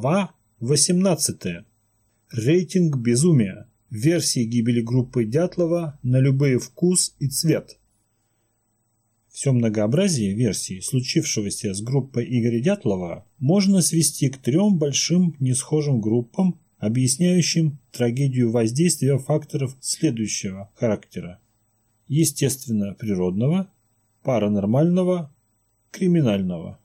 Глава 18. Рейтинг безумия. Версии гибели группы Дятлова на любой вкус и цвет. Все многообразие версий, случившегося с группой Игоря Дятлова, можно свести к трем большим несхожим группам, объясняющим трагедию воздействия факторов следующего характера. Естественно-природного, паранормального, криминального.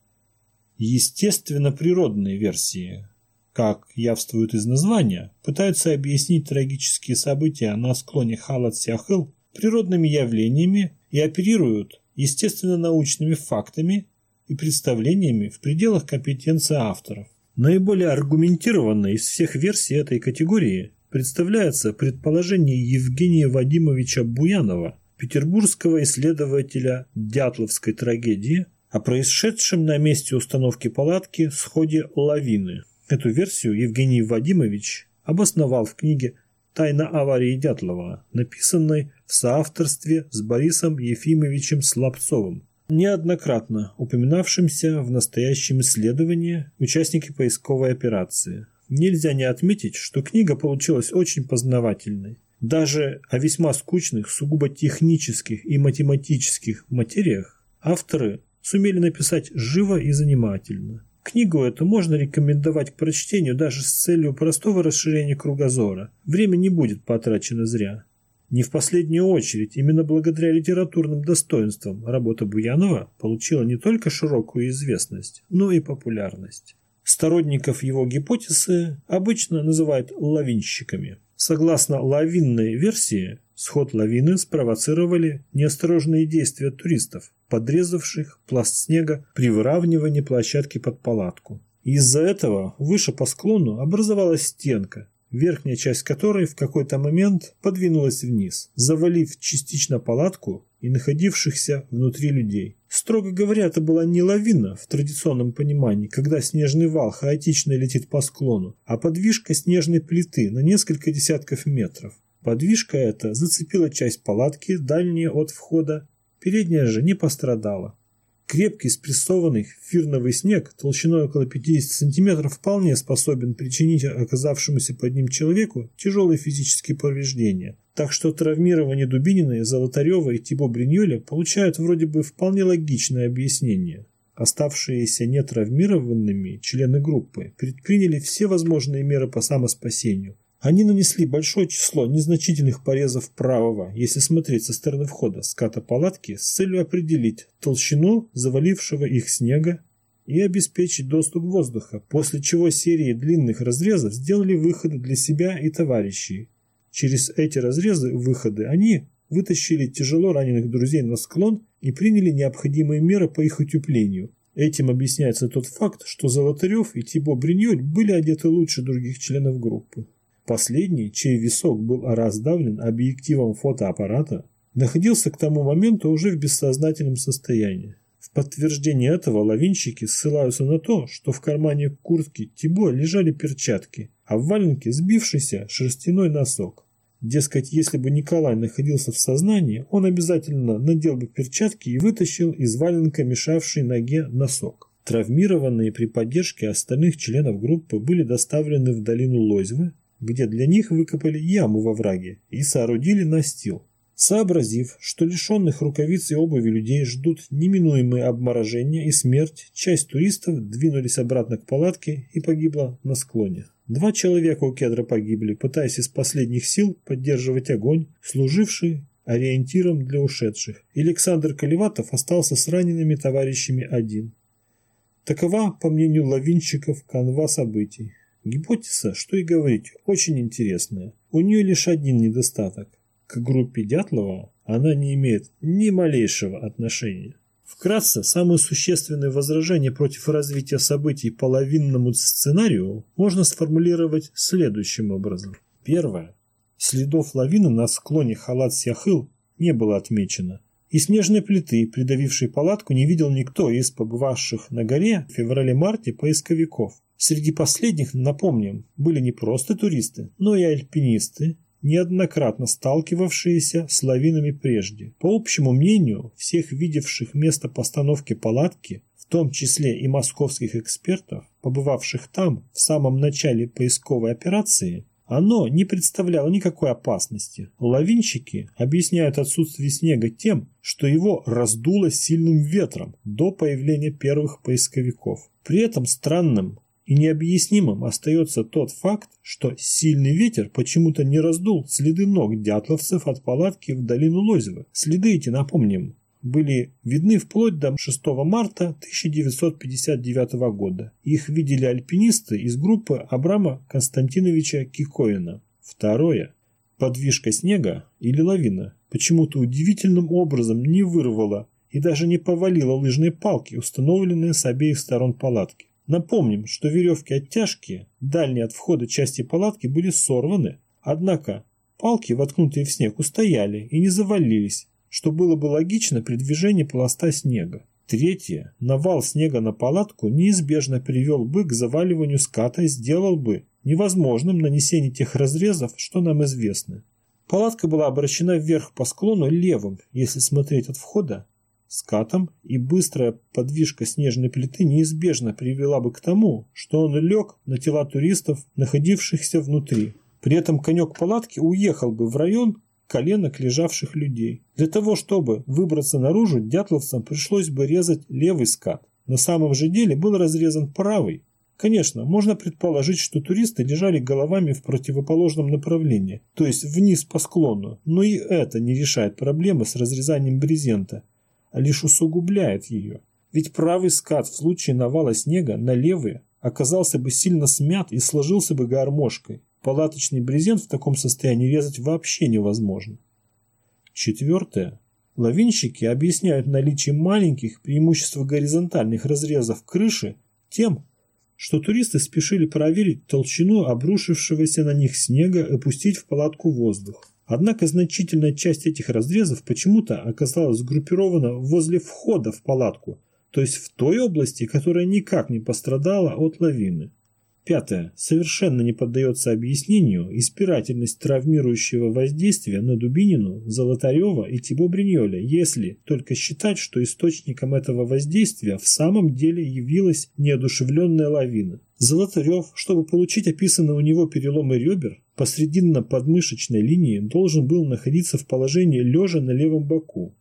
Естественно-природные версии, как явствует из названия, пытаются объяснить трагические события на склоне Халат-Сяхыл природными явлениями и оперируют естественно-научными фактами и представлениями в пределах компетенции авторов. Наиболее аргументированной из всех версий этой категории представляется предположение Евгения Вадимовича Буянова, петербургского исследователя Дятловской трагедии, о происшедшем на месте установки палатки сходе лавины. Эту версию Евгений Вадимович обосновал в книге «Тайна аварии Дятлова», написанной в соавторстве с Борисом Ефимовичем Слабцовым, неоднократно упоминавшимся в настоящем исследовании участники поисковой операции. Нельзя не отметить, что книга получилась очень познавательной. Даже о весьма скучных, сугубо технических и математических материях авторы сумели написать живо и занимательно. Книгу эту можно рекомендовать к прочтению даже с целью простого расширения кругозора. Время не будет потрачено зря. Не в последнюю очередь, именно благодаря литературным достоинствам работа Буянова получила не только широкую известность, но и популярность. Сторонников его гипотезы обычно называют лавинщиками. Согласно лавинной версии, сход лавины спровоцировали неосторожные действия туристов, подрезавших пласт снега при выравнивании площадки под палатку. Из-за этого выше по склону образовалась стенка, верхняя часть которой в какой-то момент подвинулась вниз, завалив частично палатку и находившихся внутри людей. Строго говоря, это была не лавина в традиционном понимании, когда снежный вал хаотично летит по склону, а подвижка снежной плиты на несколько десятков метров. Подвижка эта зацепила часть палатки, дальняя от входа, передняя же не пострадала. Крепкий спрессованный фирновый снег толщиной около 50 см вполне способен причинить оказавшемуся под ним человеку тяжелые физические повреждения. Так что травмирование Дубинина, Золотарева и Тибо Бриньоля получают вроде бы вполне логичное объяснение. Оставшиеся нетравмированными члены группы предприняли все возможные меры по самоспасению, они нанесли большое число незначительных порезов правого, если смотреть со стороны входа ската палатки с целью определить толщину завалившего их снега и обеспечить доступ воздуха, после чего серии длинных разрезов сделали выходы для себя и товарищей. Через эти разрезы выходы они вытащили тяжело раненых друзей на склон и приняли необходимые меры по их утеплению. Этим объясняется тот факт, что Золотарев и Тибо Бриньоль были одеты лучше других членов группы. Последний, чей висок был раздавлен объективом фотоаппарата, находился к тому моменту уже в бессознательном состоянии. В подтверждение этого лавинщики ссылаются на то, что в кармане куртки Тибо лежали перчатки, а в валенке сбившийся шерстяной носок. Дескать, если бы Николай находился в сознании, он обязательно надел бы перчатки и вытащил из валенка мешавший ноге носок. Травмированные при поддержке остальных членов группы были доставлены в долину Лозьвы, где для них выкопали яму во враге и соорудили настил. Сообразив, что лишенных рукавиц и обуви людей ждут неминуемые обморожения и смерть, часть туристов двинулись обратно к палатке и погибла на склоне. Два человека у кедра погибли, пытаясь из последних сил поддерживать огонь, служивший ориентиром для ушедших. Александр Колеватов остался с ранеными товарищами один. Такова, по мнению лавинщиков, канва событий. Гипотеза, что и говорить, очень интересная. У нее лишь один недостаток. К группе Дятлова она не имеет ни малейшего отношения. Вкратце, самые существенные возражения против развития событий по лавинному сценарию можно сформулировать следующим образом. Первое. Следов лавины на склоне Халат-Сяхыл не было отмечено. И снежной плиты, придавившей палатку, не видел никто из побывавших на горе в феврале-марте поисковиков. Среди последних, напомним, были не просто туристы, но и альпинисты, неоднократно сталкивавшиеся с лавинами прежде. По общему мнению, всех видевших место постановки палатки, в том числе и московских экспертов, побывавших там в самом начале поисковой операции, оно не представляло никакой опасности. Лавинщики объясняют отсутствие снега тем, что его раздуло сильным ветром до появления первых поисковиков. При этом странным и необъяснимым остается тот факт, что сильный ветер почему-то не раздул следы ног дятловцев от палатки в долину Лозева. Следы эти, напомним, были видны вплоть до 6 марта 1959 года. Их видели альпинисты из группы Абрама Константиновича Кикоина. Второе. Подвижка снега или лавина почему-то удивительным образом не вырвала и даже не повалила лыжные палки, установленные с обеих сторон палатки. Напомним, что веревки оттяжки, дальние от входа части палатки, были сорваны, однако палки, воткнутые в снег, устояли и не завалились, что было бы логично при движении пласта снега. Третье. Навал снега на палатку неизбежно привел бы к заваливанию ската и сделал бы невозможным нанесение тех разрезов, что нам известны. Палатка была обращена вверх по склону левым, если смотреть от входа, скатом, и быстрая подвижка снежной плиты неизбежно привела бы к тому, что он лег на тела туристов, находившихся внутри. При этом конек палатки уехал бы в район, коленок лежавших людей. Для того, чтобы выбраться наружу, дятловцам пришлось бы резать левый скат. На самом же деле был разрезан правый. Конечно, можно предположить, что туристы лежали головами в противоположном направлении, то есть вниз по склону, но и это не решает проблемы с разрезанием брезента, а лишь усугубляет ее. Ведь правый скат в случае навала снега на левый оказался бы сильно смят и сложился бы гармошкой. Палаточный брезент в таком состоянии резать вообще невозможно. Четвертое. Лавинщики объясняют наличие маленьких, преимуществ горизонтальных разрезов крыши тем, что туристы спешили проверить толщину обрушившегося на них снега и пустить в палатку воздух. Однако значительная часть этих разрезов почему-то оказалась сгруппирована возле входа в палатку, то есть в той области, которая никак не пострадала от лавины. Пятое. Совершенно не поддается объяснению избирательность травмирующего воздействия на Дубинину, Золотарева и Тибо Бриньоля, если только считать, что источником этого воздействия в самом деле явилась неодушевленная лавина. Золотарев, чтобы получить описанные у него переломы ребер, по срединно-подмышечной линии должен был находиться в положении лежа на левом боку,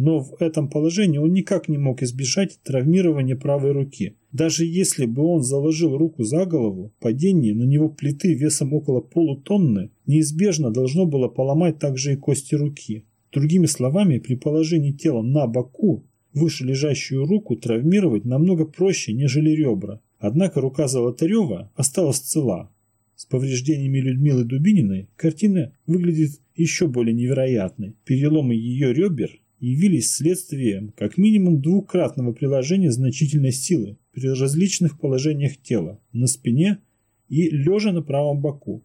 но в этом положении он никак не мог избежать травмирования правой руки. Даже если бы он заложил руку за голову, падение на него плиты весом около полутонны неизбежно должно было поломать также и кости руки. Другими словами, при положении тела на боку, выше лежащую руку травмировать намного проще, нежели ребра. Однако рука Золотарева осталась цела. С повреждениями Людмилы Дубининой картина выглядит еще более невероятной. Переломы ее ребер явились следствием как минимум двукратного приложения значительной силы при различных положениях тела, на спине и лежа на правом боку.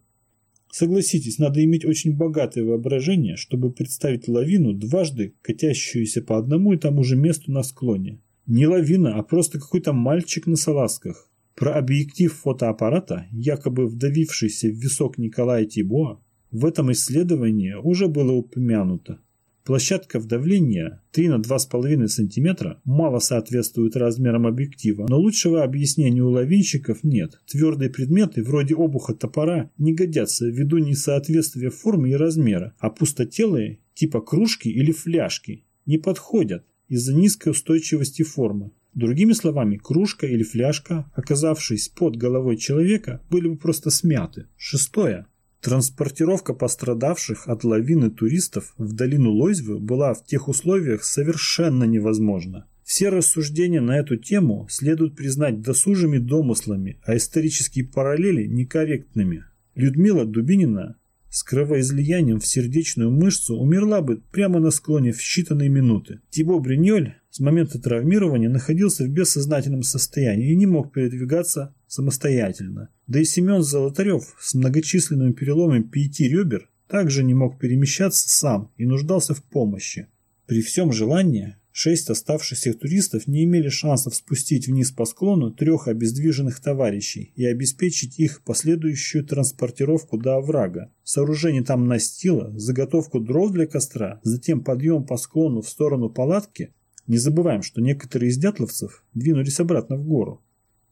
Согласитесь, надо иметь очень богатое воображение, чтобы представить лавину, дважды катящуюся по одному и тому же месту на склоне. Не лавина, а просто какой-то мальчик на салазках. Про объектив фотоаппарата, якобы вдавившийся в висок Николая Тибоа, в этом исследовании уже было упомянуто. Площадка вдавления 3 на 2,5 см мало соответствует размерам объектива, но лучшего объяснения у лавинщиков нет. Твердые предметы, вроде обуха топора, не годятся ввиду несоответствия формы и размера, а пустотелые, типа кружки или фляжки, не подходят из-за низкой устойчивости формы. Другими словами, кружка или фляжка, оказавшись под головой человека, были бы просто смяты. Шестое. Транспортировка пострадавших от лавины туристов в долину Лойзвы была в тех условиях совершенно невозможна. Все рассуждения на эту тему следует признать досужими домыслами, а исторические параллели некорректными. Людмила Дубинина с кровоизлиянием в сердечную мышцу умерла бы прямо на склоне в считанные минуты. Тибо Бриньоль с момента травмирования находился в бессознательном состоянии и не мог передвигаться самостоятельно. Да и Семен Золотарев с многочисленными переломами пяти ребер также не мог перемещаться сам и нуждался в помощи. При всем желании шесть оставшихся туристов не имели шансов спустить вниз по склону трех обездвиженных товарищей и обеспечить их последующую транспортировку до оврага, сооружение там настила, заготовку дров для костра, затем подъем по склону в сторону палатки Не забываем, что некоторые из дятловцев двинулись обратно в гору.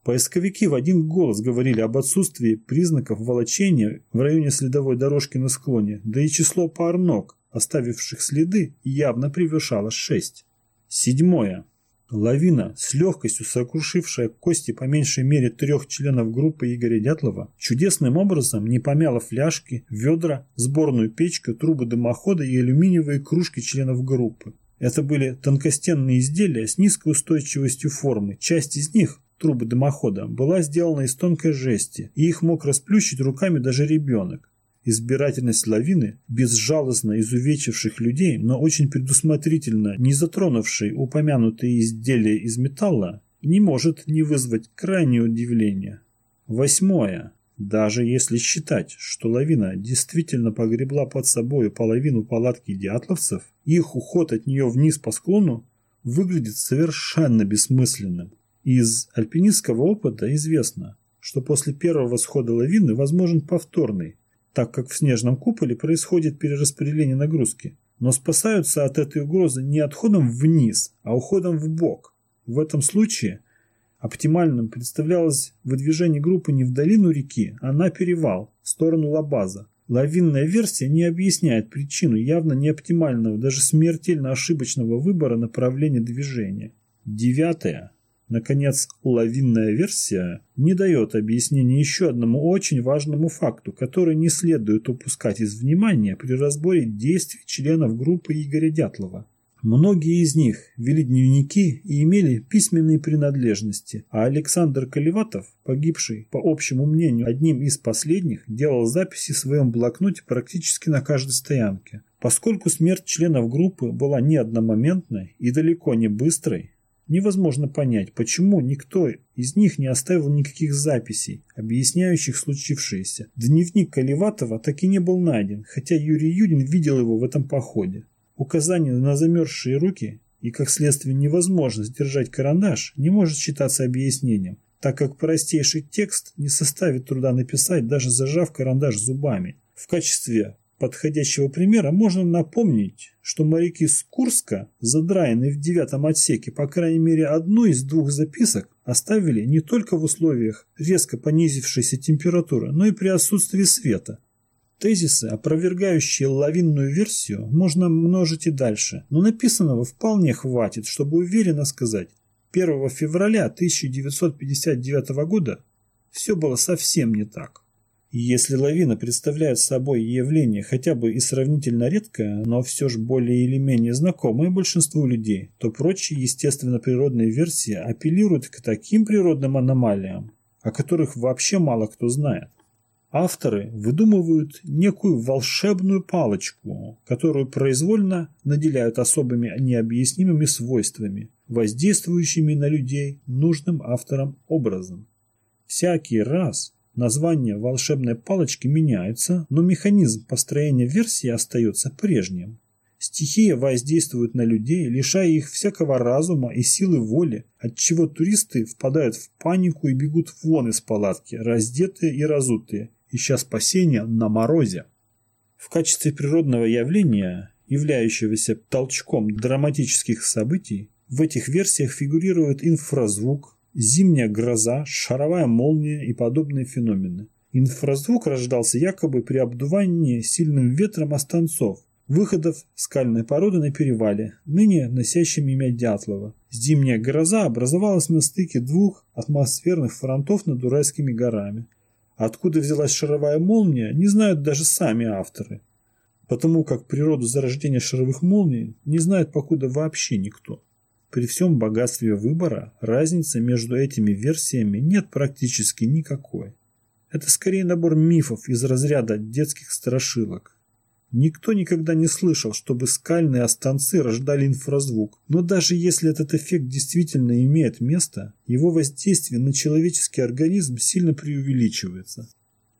Поисковики в один голос говорили об отсутствии признаков волочения в районе следовой дорожки на склоне, да и число пар ног, оставивших следы, явно превышало шесть. Седьмое. Лавина, с легкостью сокрушившая кости по меньшей мере трех членов группы Игоря Дятлова, чудесным образом не помяла фляжки, ведра, сборную печку, трубы дымохода и алюминиевые кружки членов группы. Это были тонкостенные изделия с низкой устойчивостью формы. Часть из них, трубы дымохода, была сделана из тонкой жести, и их мог расплющить руками даже ребенок. Избирательность лавины, безжалостно изувечивших людей, но очень предусмотрительно не затронувшей упомянутые изделия из металла, не может не вызвать крайнее удивление. Восьмое. Даже если считать, что лавина действительно погребла под собой половину палатки дятловцев, их уход от нее вниз по склону выглядит совершенно бессмысленным. Из альпинистского опыта известно, что после первого схода лавины возможен повторный, так как в снежном куполе происходит перераспределение нагрузки. Но спасаются от этой угрозы не отходом вниз, а уходом в бок. В этом случае оптимальным представлялось выдвижение группы не в долину реки, а на перевал, в сторону Лабаза. Лавинная версия не объясняет причину явно неоптимального, даже смертельно ошибочного выбора направления движения. Девятое. Наконец, лавинная версия не дает объяснения еще одному очень важному факту, который не следует упускать из внимания при разборе действий членов группы Игоря Дятлова. Многие из них вели дневники и имели письменные принадлежности, а Александр Колеватов, погибший, по общему мнению, одним из последних, делал записи в своем блокноте практически на каждой стоянке. Поскольку смерть членов группы была не одномоментной и далеко не быстрой, Невозможно понять, почему никто из них не оставил никаких записей, объясняющих случившееся. Дневник Каливатова так и не был найден, хотя Юрий Юдин видел его в этом походе. Указание на замерзшие руки и, как следствие, невозможность держать карандаш не может считаться объяснением, так как простейший текст не составит труда написать, даже зажав карандаш зубами. В качестве подходящего примера можно напомнить, что моряки с Курска, задраенные в девятом отсеке, по крайней мере одну из двух записок, оставили не только в условиях резко понизившейся температуры, но и при отсутствии света. Тезисы, опровергающие лавинную версию, можно множить и дальше, но написанного вполне хватит, чтобы уверенно сказать, 1 февраля 1959 года все было совсем не так. Если лавина представляет собой явление хотя бы и сравнительно редкое, но все же более или менее знакомое большинству людей, то прочие естественно-природные версии апеллируют к таким природным аномалиям, о которых вообще мало кто знает. Авторы выдумывают некую волшебную палочку, которую произвольно наделяют особыми необъяснимыми свойствами, воздействующими на людей нужным авторам образом. Всякий раз, Название волшебной палочки меняется, но механизм построения версии остается прежним. Стихия воздействует на людей, лишая их всякого разума и силы воли, отчего туристы впадают в панику и бегут вон из палатки, раздетые и разутые, ища спасения на морозе. В качестве природного явления, являющегося толчком драматических событий, в этих версиях фигурирует инфразвук, зимняя гроза, шаровая молния и подобные феномены. Инфразвук рождался якобы при обдувании сильным ветром останцов, выходов скальной породы на перевале, ныне носящем имя Дятлова. Зимняя гроза образовалась на стыке двух атмосферных фронтов над Уральскими горами. Откуда взялась шаровая молния, не знают даже сами авторы. Потому как природу зарождения шаровых молний не знает покуда вообще никто. При всем богатстве выбора разницы между этими версиями нет практически никакой. Это скорее набор мифов из разряда детских страшилок. Никто никогда не слышал, чтобы скальные останцы рождали инфразвук, но даже если этот эффект действительно имеет место, его воздействие на человеческий организм сильно преувеличивается.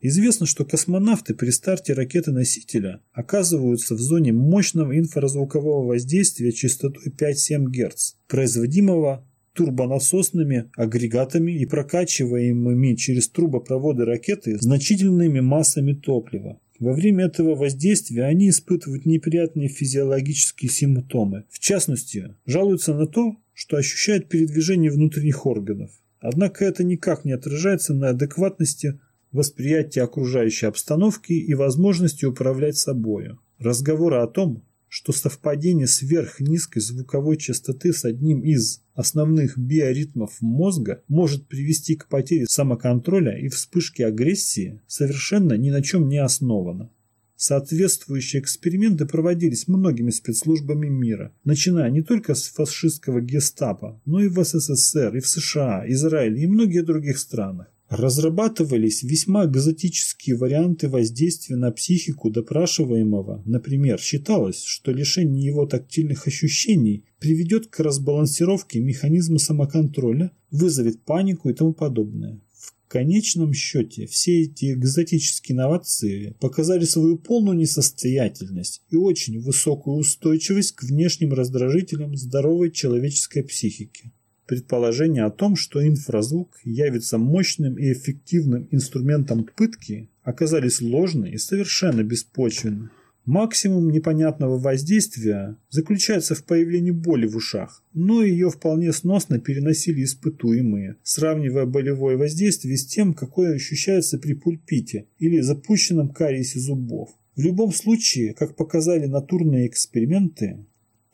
Известно, что космонавты при старте ракеты-носителя оказываются в зоне мощного инфразвукового воздействия частотой 5-7 Гц, производимого турбонасосными агрегатами и прокачиваемыми через трубопроводы ракеты значительными массами топлива. Во время этого воздействия они испытывают неприятные физиологические симптомы. В частности, жалуются на то, что ощущают передвижение внутренних органов. Однако это никак не отражается на адекватности восприятия окружающей обстановки и возможности управлять собою. Разговоры о том, что совпадение сверхнизкой звуковой частоты с одним из основных биоритмов мозга может привести к потере самоконтроля и вспышке агрессии, совершенно ни на чем не основано. Соответствующие эксперименты проводились многими спецслужбами мира, начиная не только с фашистского гестапо, но и в СССР, и в США, Израиле и многих других странах. Разрабатывались весьма экзотические варианты воздействия на психику допрашиваемого. Например, считалось, что лишение его тактильных ощущений приведет к разбалансировке механизма самоконтроля, вызовет панику и тому подобное. В конечном счете все эти экзотические инновации показали свою полную несостоятельность и очень высокую устойчивость к внешним раздражителям здоровой человеческой психики. Предположение о том, что инфразвук явится мощным и эффективным инструментом пытки, оказались ложны и совершенно беспочвенны. Максимум непонятного воздействия заключается в появлении боли в ушах, но ее вполне сносно переносили испытуемые, сравнивая болевое воздействие с тем, какое ощущается при пульпите или запущенном кариесе зубов. В любом случае, как показали натурные эксперименты,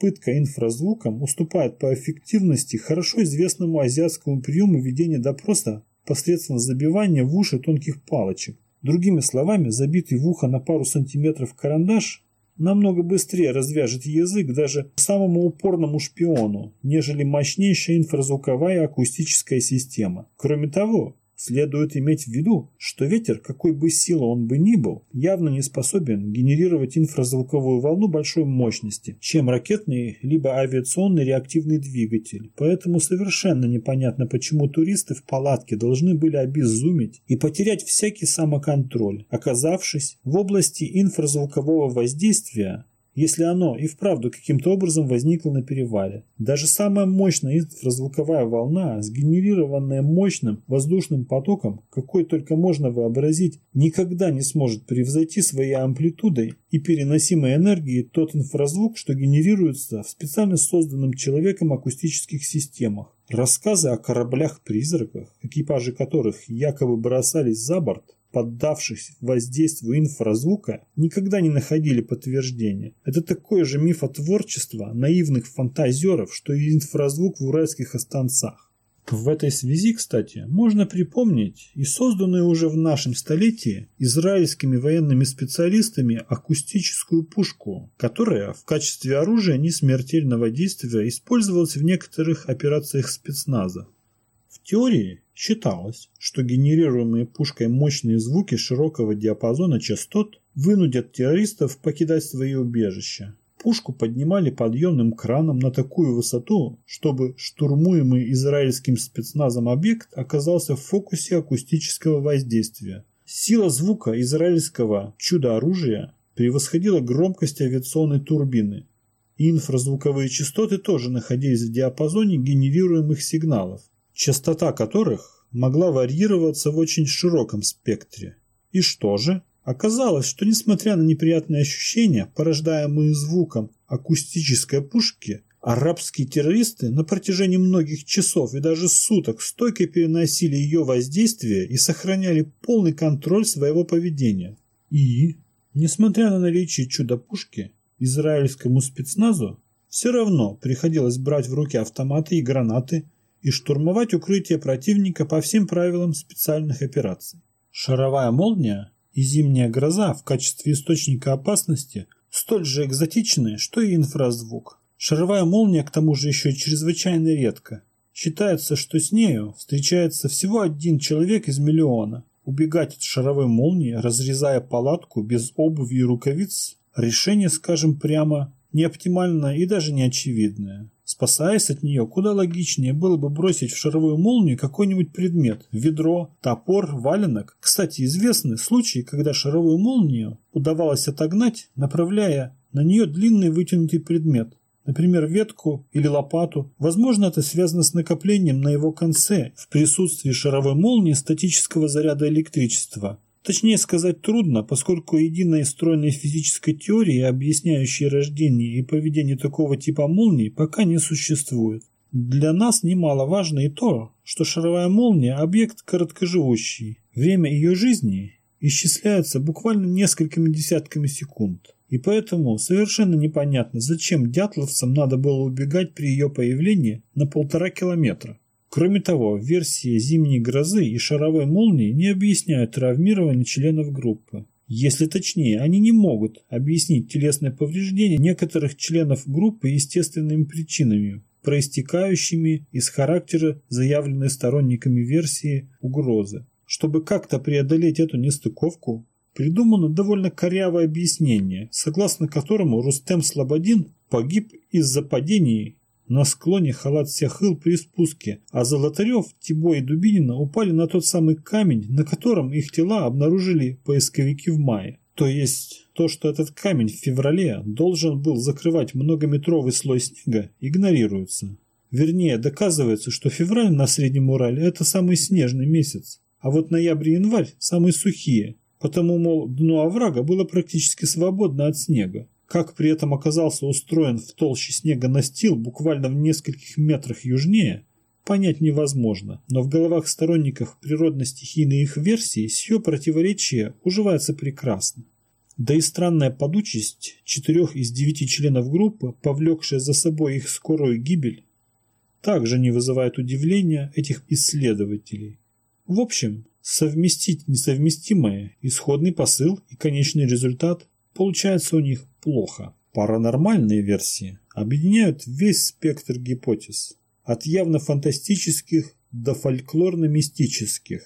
пытка инфразвуком уступает по эффективности хорошо известному азиатскому приему ведения допроса посредством забивания в уши тонких палочек. Другими словами, забитый в ухо на пару сантиметров карандаш намного быстрее развяжет язык даже самому упорному шпиону, нежели мощнейшая инфразвуковая акустическая система. Кроме того, Следует иметь в виду, что ветер, какой бы силы он бы ни был, явно не способен генерировать инфразвуковую волну большой мощности, чем ракетный либо авиационный реактивный двигатель. Поэтому совершенно непонятно, почему туристы в палатке должны были обезуметь и потерять всякий самоконтроль, оказавшись в области инфразвукового воздействия если оно и вправду каким-то образом возникло на перевале. Даже самая мощная инфразвуковая волна, сгенерированная мощным воздушным потоком, какой только можно вообразить, никогда не сможет превзойти своей амплитудой и переносимой энергией тот инфразвук, что генерируется в специально созданном человеком акустических системах. Рассказы о кораблях-призраках, экипажи которых якобы бросались за борт, поддавшись воздействию инфразвука, никогда не находили подтверждения. Это такое же мифотворчество наивных фантазеров, что и инфразвук в уральских останцах. В этой связи, кстати, можно припомнить и созданную уже в нашем столетии израильскими военными специалистами акустическую пушку, которая в качестве оружия несмертельного действия использовалась в некоторых операциях спецназа. Теории считалось, что генерируемые пушкой мощные звуки широкого диапазона частот вынудят террористов покидать свои убежища. Пушку поднимали подъемным краном на такую высоту, чтобы штурмуемый израильским спецназом объект оказался в фокусе акустического воздействия. Сила звука израильского чудо-оружия превосходила громкость авиационной турбины. Инфразвуковые частоты тоже находились в диапазоне генерируемых сигналов частота которых могла варьироваться в очень широком спектре. И что же? Оказалось, что несмотря на неприятные ощущения, порождаемые звуком акустической пушки, арабские террористы на протяжении многих часов и даже суток стойко переносили ее воздействие и сохраняли полный контроль своего поведения. И, несмотря на наличие чудо-пушки, израильскому спецназу все равно приходилось брать в руки автоматы и гранаты, и штурмовать укрытие противника по всем правилам специальных операций. Шаровая молния и зимняя гроза в качестве источника опасности столь же экзотичны, что и инфразвук. Шаровая молния к тому же еще чрезвычайно редко. Считается, что с нею встречается всего один человек из миллиона. Убегать от шаровой молнии, разрезая палатку без обуви и рукавиц, решение, скажем прямо, не оптимальное и даже не очевидное. Спасаясь от нее, куда логичнее было бы бросить в шаровую молнию какой-нибудь предмет – ведро, топор, валенок. Кстати, известны случаи, когда шаровую молнию удавалось отогнать, направляя на нее длинный вытянутый предмет, например, ветку или лопату. Возможно, это связано с накоплением на его конце в присутствии шаровой молнии статического заряда электричества. Точнее сказать трудно, поскольку единой стройной физической теории, объясняющей рождение и поведение такого типа молний, пока не существует. Для нас немаловажно и то, что шаровая молния – объект короткоживущий. Время ее жизни исчисляется буквально несколькими десятками секунд. И поэтому совершенно непонятно, зачем дятловцам надо было убегать при ее появлении на полтора километра. Кроме того, версии зимней грозы и шаровой молнии не объясняют травмирование членов группы. Если точнее, они не могут объяснить телесное повреждение некоторых членов группы естественными причинами, проистекающими из характера заявленной сторонниками версии угрозы. Чтобы как-то преодолеть эту нестыковку, придумано довольно корявое объяснение, согласно которому Рустем Слободин погиб из-за падений на склоне халат Сяхыл при спуске, а Золотарев, Тибо и Дубинина упали на тот самый камень, на котором их тела обнаружили поисковики в мае. То есть то, что этот камень в феврале должен был закрывать многометровый слой снега, игнорируется. Вернее, доказывается, что февраль на Среднем Урале – это самый снежный месяц, а вот ноябрь и январь – самые сухие, потому, мол, дно оврага было практически свободно от снега. Как при этом оказался устроен в толще снега настил буквально в нескольких метрах южнее, понять невозможно, но в головах сторонников природно-стихийной их версии сие противоречие уживается прекрасно. Да и странная подучесть четырех из девяти членов группы, повлекшая за собой их скорую гибель, также не вызывает удивления этих исследователей. В общем, совместить несовместимое, исходный посыл и конечный результат получается у них плохо. Паранормальные версии объединяют весь спектр гипотез, от явно фантастических до фольклорно-мистических.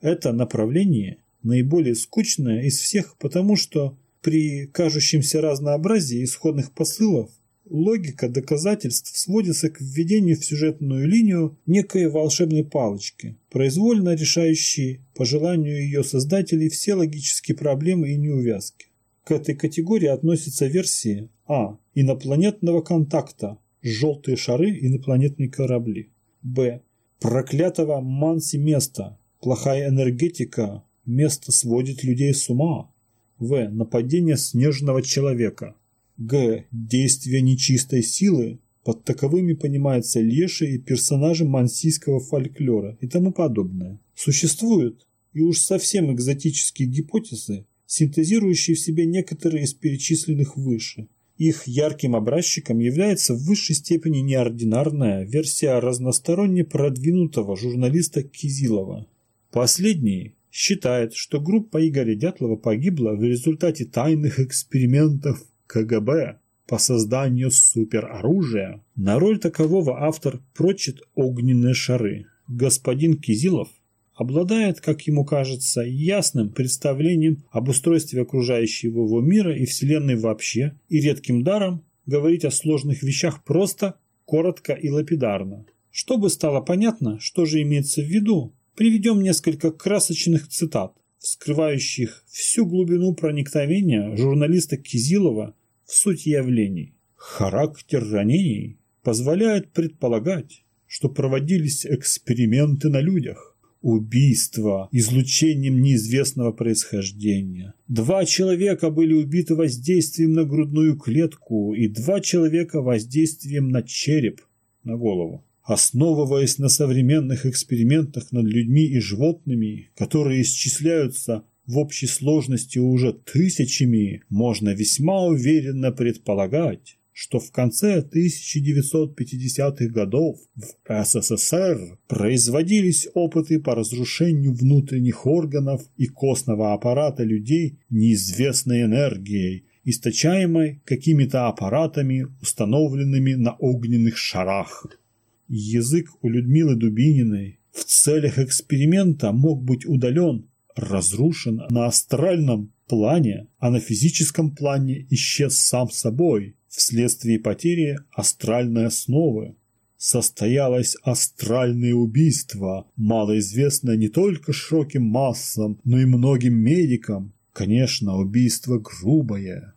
Это направление наиболее скучное из всех, потому что при кажущемся разнообразии исходных посылов логика доказательств сводится к введению в сюжетную линию некой волшебной палочки, произвольно решающей по желанию ее создателей все логические проблемы и неувязки. К этой категории относятся версии А. Инопланетного контакта. Желтые шары, инопланетные корабли. Б. Проклятого Манси места. Плохая энергетика. Место сводит людей с ума. В. Нападение снежного человека. Г. Действие нечистой силы. Под таковыми понимаются леши и персонажи мансийского фольклора и тому подобное. Существуют и уж совсем экзотические гипотезы, синтезирующие в себе некоторые из перечисленных выше. Их ярким образчиком является в высшей степени неординарная версия разносторонне продвинутого журналиста Кизилова. Последний считает, что группа Игоря Дятлова погибла в результате тайных экспериментов КГБ по созданию супероружия. На роль такового автор прочит огненные шары. Господин Кизилов обладает, как ему кажется, ясным представлением об устройстве окружающего его мира и Вселенной вообще, и редким даром говорить о сложных вещах просто, коротко и лапидарно. Чтобы стало понятно, что же имеется в виду, приведем несколько красочных цитат, вскрывающих всю глубину проникновения журналиста Кизилова в суть явлений. Характер ранений позволяет предполагать, что проводились эксперименты на людях, Убийство излучением неизвестного происхождения. Два человека были убиты воздействием на грудную клетку и два человека воздействием на череп, на голову. Основываясь на современных экспериментах над людьми и животными, которые исчисляются в общей сложности уже тысячами, можно весьма уверенно предполагать, что в конце 1950-х годов в СССР производились опыты по разрушению внутренних органов и костного аппарата людей неизвестной энергией, источаемой какими-то аппаратами, установленными на огненных шарах. Язык у Людмилы Дубининой в целях эксперимента мог быть удален, разрушен на астральном плане, а на физическом плане исчез сам собой, вследствие потери астральной основы. Состоялось астральное убийство, малоизвестное не только широким массам, но и многим медикам. Конечно, убийство грубое.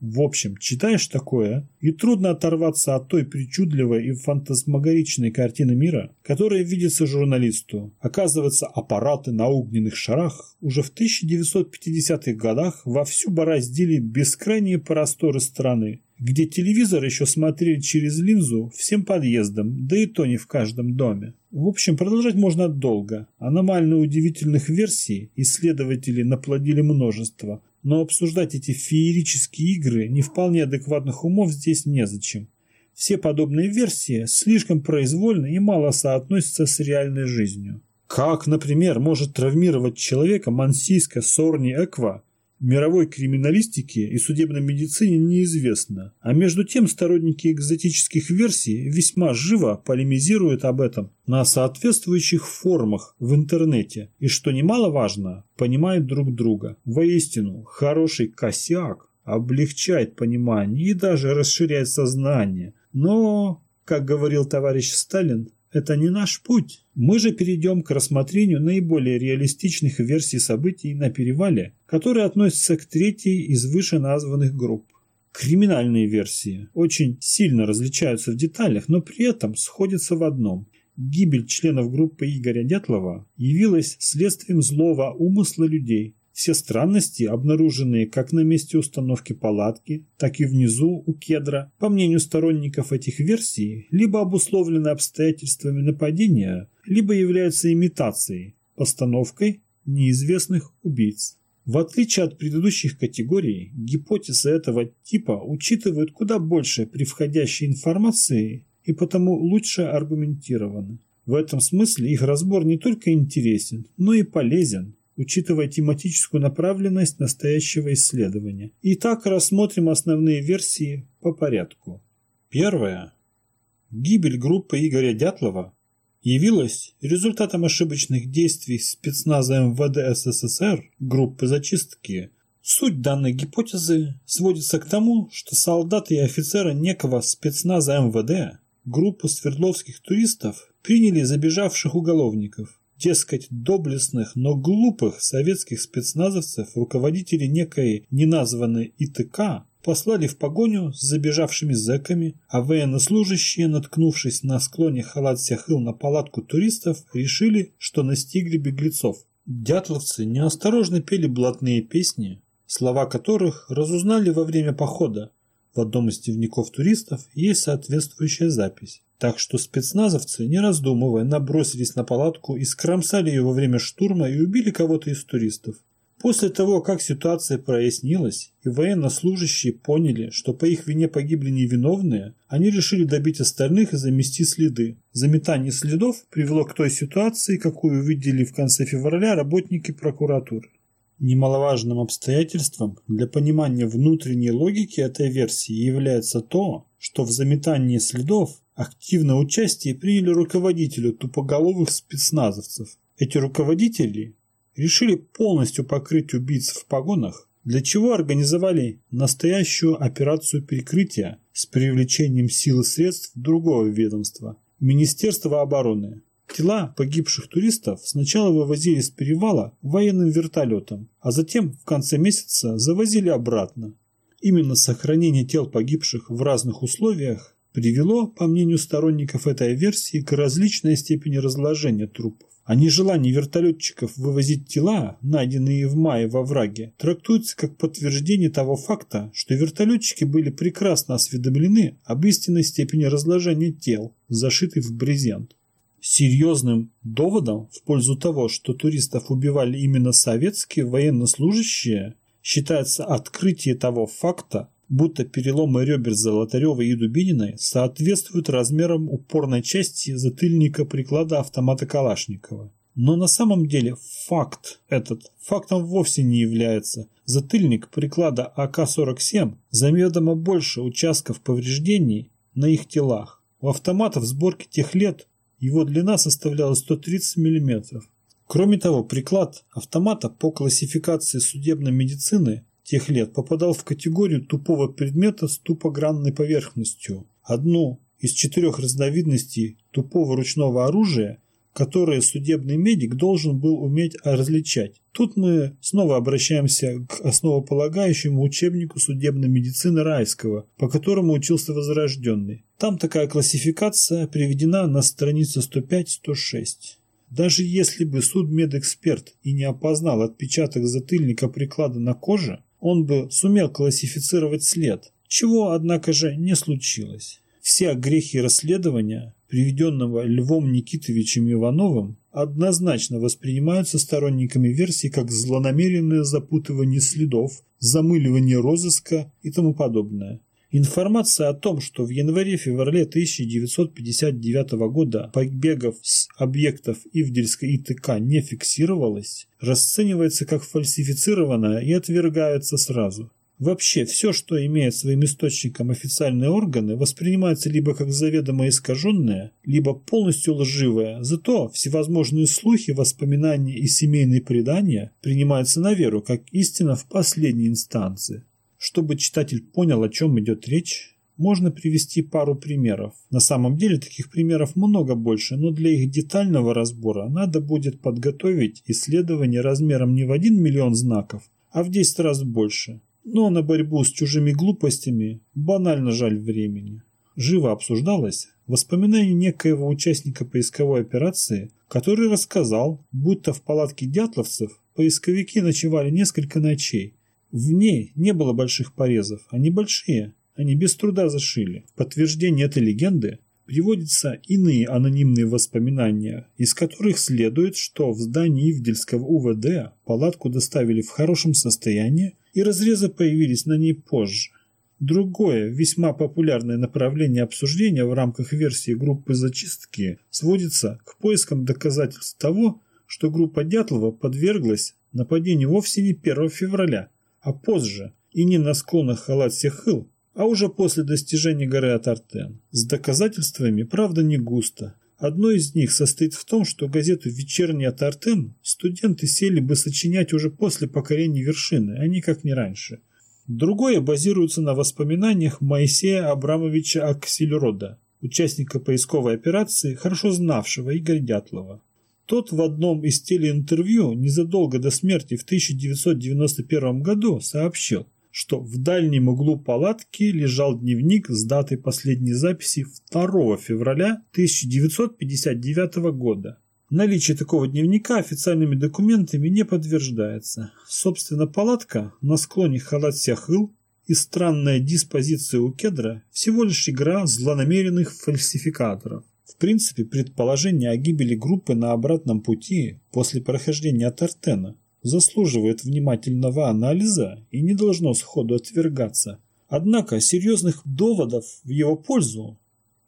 В общем, читаешь такое, и трудно оторваться от той причудливой и фантасмагоричной картины мира, которая видится журналисту. Оказывается, аппараты на огненных шарах уже в 1950-х годах вовсю бороздили бескрайние просторы страны, где телевизор еще смотрели через линзу всем подъездам, да и то не в каждом доме. В общем, продолжать можно долго. Аномально удивительных версий исследователи наплодили множество, но обсуждать эти феерические игры не вполне адекватных умов здесь незачем. Все подобные версии слишком произвольны и мало соотносятся с реальной жизнью. Как, например, может травмировать человека мансийская Сорни Эква мировой криминалистике и судебной медицине неизвестно, а между тем сторонники экзотических версий весьма живо полемизируют об этом на соответствующих форумах в интернете и, что немаловажно, понимают друг друга. Воистину, хороший косяк облегчает понимание и даже расширяет сознание. Но, как говорил товарищ Сталин, это не наш путь. Мы же перейдем к рассмотрению наиболее реалистичных версий событий на перевале, которые относятся к третьей из вышеназванных групп. Криминальные версии очень сильно различаются в деталях, но при этом сходятся в одном. Гибель членов группы Игоря Дятлова явилась следствием злого умысла людей, все странности, обнаруженные как на месте установки палатки, так и внизу у кедра, по мнению сторонников этих версий, либо обусловлены обстоятельствами нападения, либо являются имитацией, постановкой неизвестных убийц. В отличие от предыдущих категорий, гипотезы этого типа учитывают куда больше превходящей информации и потому лучше аргументированы. В этом смысле их разбор не только интересен, но и полезен, учитывая тематическую направленность настоящего исследования. Итак, рассмотрим основные версии по порядку. Первая. Гибель группы Игоря Дятлова явилась результатом ошибочных действий спецназа МВД СССР группы зачистки. Суть данной гипотезы сводится к тому, что солдаты и офицеры некого спецназа МВД группу свердловских туристов приняли за бежавших уголовников. Дескать, доблестных, но глупых советских спецназовцев руководители некой неназванной ИТК послали в погоню с забежавшими зэками, а военнослужащие, наткнувшись на склоне Халат-Сяхыл на палатку туристов, решили, что настигли беглецов. Дятловцы неосторожно пели блатные песни, слова которых разузнали во время похода. В одном из дневников туристов есть соответствующая запись. Так что спецназовцы, не раздумывая, набросились на палатку и скромсали ее во время штурма и убили кого-то из туристов. После того, как ситуация прояснилась и военнослужащие поняли, что по их вине погибли невиновные, они решили добить остальных и замести следы. Заметание следов привело к той ситуации, какую увидели в конце февраля работники прокуратуры. Немаловажным обстоятельством для понимания внутренней логики этой версии является то, что в заметании следов активное участие приняли руководители тупоголовых спецназовцев. Эти руководители решили полностью покрыть убийц в погонах, для чего организовали настоящую операцию перекрытия с привлечением сил и средств другого ведомства – Министерства обороны. Тела погибших туристов сначала вывозили с перевала военным вертолетом, а затем в конце месяца завозили обратно. Именно сохранение тел погибших в разных условиях привело, по мнению сторонников этой версии, к различной степени разложения трупов. А нежелание вертолетчиков вывозить тела, найденные в мае во враге, трактуется как подтверждение того факта, что вертолетчики были прекрасно осведомлены об истинной степени разложения тел, зашитых в брезент. Серьезным доводом в пользу того, что туристов убивали именно советские военнослужащие, считается открытие того факта, будто переломы ребер Золотарева и Дубининой соответствуют размерам упорной части затыльника приклада автомата Калашникова. Но на самом деле факт этот фактом вовсе не является. Затыльник приклада АК-47 заведомо больше участков повреждений на их телах. У автоматов сборки тех лет его длина составляла 130 мм. Кроме того, приклад автомата по классификации судебной медицины тех лет попадал в категорию тупого предмета с тупогранной поверхностью. Одну из четырех разновидностей тупого ручного оружия, которые судебный медик должен был уметь различать. Тут мы снова обращаемся к основополагающему учебнику судебной медицины Райского, по которому учился Возрожденный. Там такая классификация приведена на странице 105-106. Даже если бы судмедэксперт и не опознал отпечаток затыльника приклада на коже, он бы сумел классифицировать след, чего, однако же, не случилось. Все грехи расследования, приведенного Львом Никитовичем Ивановым, однозначно воспринимаются сторонниками версии как злонамеренное запутывание следов, замыливание розыска и тому подобное. Информация о том, что в январе-феврале 1959 года побегов с объектов Ивдельской ИТК не фиксировалась, расценивается как фальсифицированная и отвергается сразу. Вообще, все, что имеет своим источником официальные органы, воспринимается либо как заведомо искаженное, либо полностью лживое, зато всевозможные слухи, воспоминания и семейные предания принимаются на веру как истина в последней инстанции. Чтобы читатель понял, о чем идет речь, можно привести пару примеров. На самом деле таких примеров много больше, но для их детального разбора надо будет подготовить исследование размером не в 1 миллион знаков, а в 10 раз больше. Но на борьбу с чужими глупостями банально жаль времени. Живо обсуждалось воспоминание некоего участника поисковой операции, который рассказал, будто в палатке дятловцев поисковики ночевали несколько ночей, в ней не было больших порезов, они большие, они без труда зашили. В подтверждение этой легенды приводятся иные анонимные воспоминания, из которых следует, что в здании Ивдельского УВД палатку доставили в хорошем состоянии и разрезы появились на ней позже. Другое, весьма популярное направление обсуждения в рамках версии группы зачистки сводится к поискам доказательств того, что группа Дятлова подверглась нападению вовсе не 1 февраля, а позже, и не на склонах Халат-Сехыл, а уже после достижения горы Атартен. С доказательствами, правда, не густо. Одно из них состоит в том, что газету «Вечерний Атартен» студенты сели бы сочинять уже после покорения вершины, а никак не раньше. Другое базируется на воспоминаниях Моисея Абрамовича Аксельрода, участника поисковой операции, хорошо знавшего Игоря Дятлова. Тот в одном из телеинтервью незадолго до смерти в 1991 году сообщил, что в дальнем углу палатки лежал дневник с датой последней записи 2 февраля 1959 года. Наличие такого дневника официальными документами не подтверждается. Собственно, палатка на склоне Халат-Сяхыл и странная диспозиция у кедра всего лишь игра злонамеренных фальсификаторов. В принципе, предположение о гибели группы на обратном пути после прохождения от Артена заслуживает внимательного анализа и не должно сходу отвергаться. Однако серьезных доводов в его пользу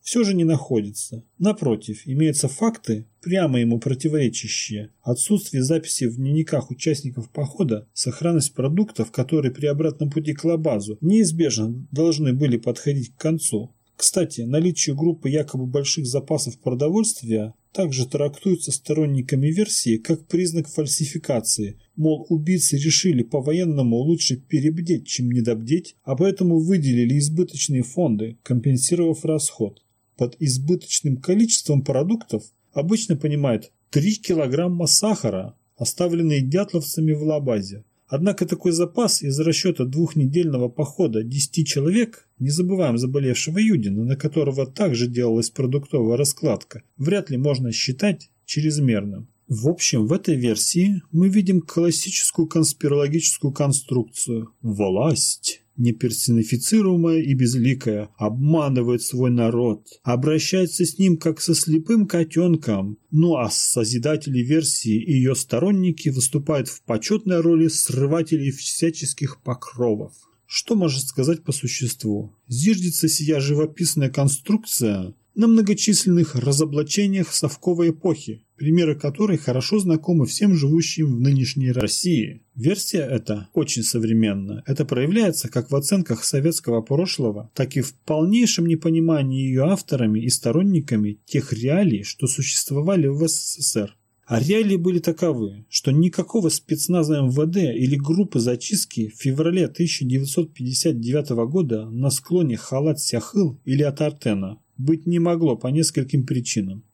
все же не находится. Напротив, имеются факты, прямо ему противоречащие. Отсутствие записи в дневниках участников похода, сохранность продуктов, которые при обратном пути к Лабазу неизбежно должны были подходить к концу, кстати, наличие группы якобы больших запасов продовольствия также трактуется сторонниками версии как признак фальсификации, мол, убийцы решили по-военному лучше перебдеть, чем недобдеть, а поэтому выделили избыточные фонды, компенсировав расход. Под избыточным количеством продуктов обычно понимают 3 килограмма сахара, оставленные дятловцами в лабазе. Однако такой запас из расчета двухнедельного похода 10 человек, не забываем заболевшего Юдина, на которого также делалась продуктовая раскладка, вряд ли можно считать чрезмерным. В общем, в этой версии мы видим классическую конспирологическую конструкцию «власть» неперсонифицируемая и безликая, обманывает свой народ, обращается с ним как со слепым котенком, ну а созидатели версии и ее сторонники выступают в почетной роли срывателей всяческих покровов. Что можно сказать по существу? Зиждется сия живописная конструкция на многочисленных разоблачениях совковой эпохи, примеры которой хорошо знакомы всем живущим в нынешней России. Версия эта очень современна. Это проявляется как в оценках советского прошлого, так и в полнейшем непонимании ее авторами и сторонниками тех реалий, что существовали в СССР. А реалии были таковы, что никакого спецназа МВД или группы зачистки в феврале 1959 года на склоне Халат-Сяхыл или Атартена быть не могло по нескольким причинам.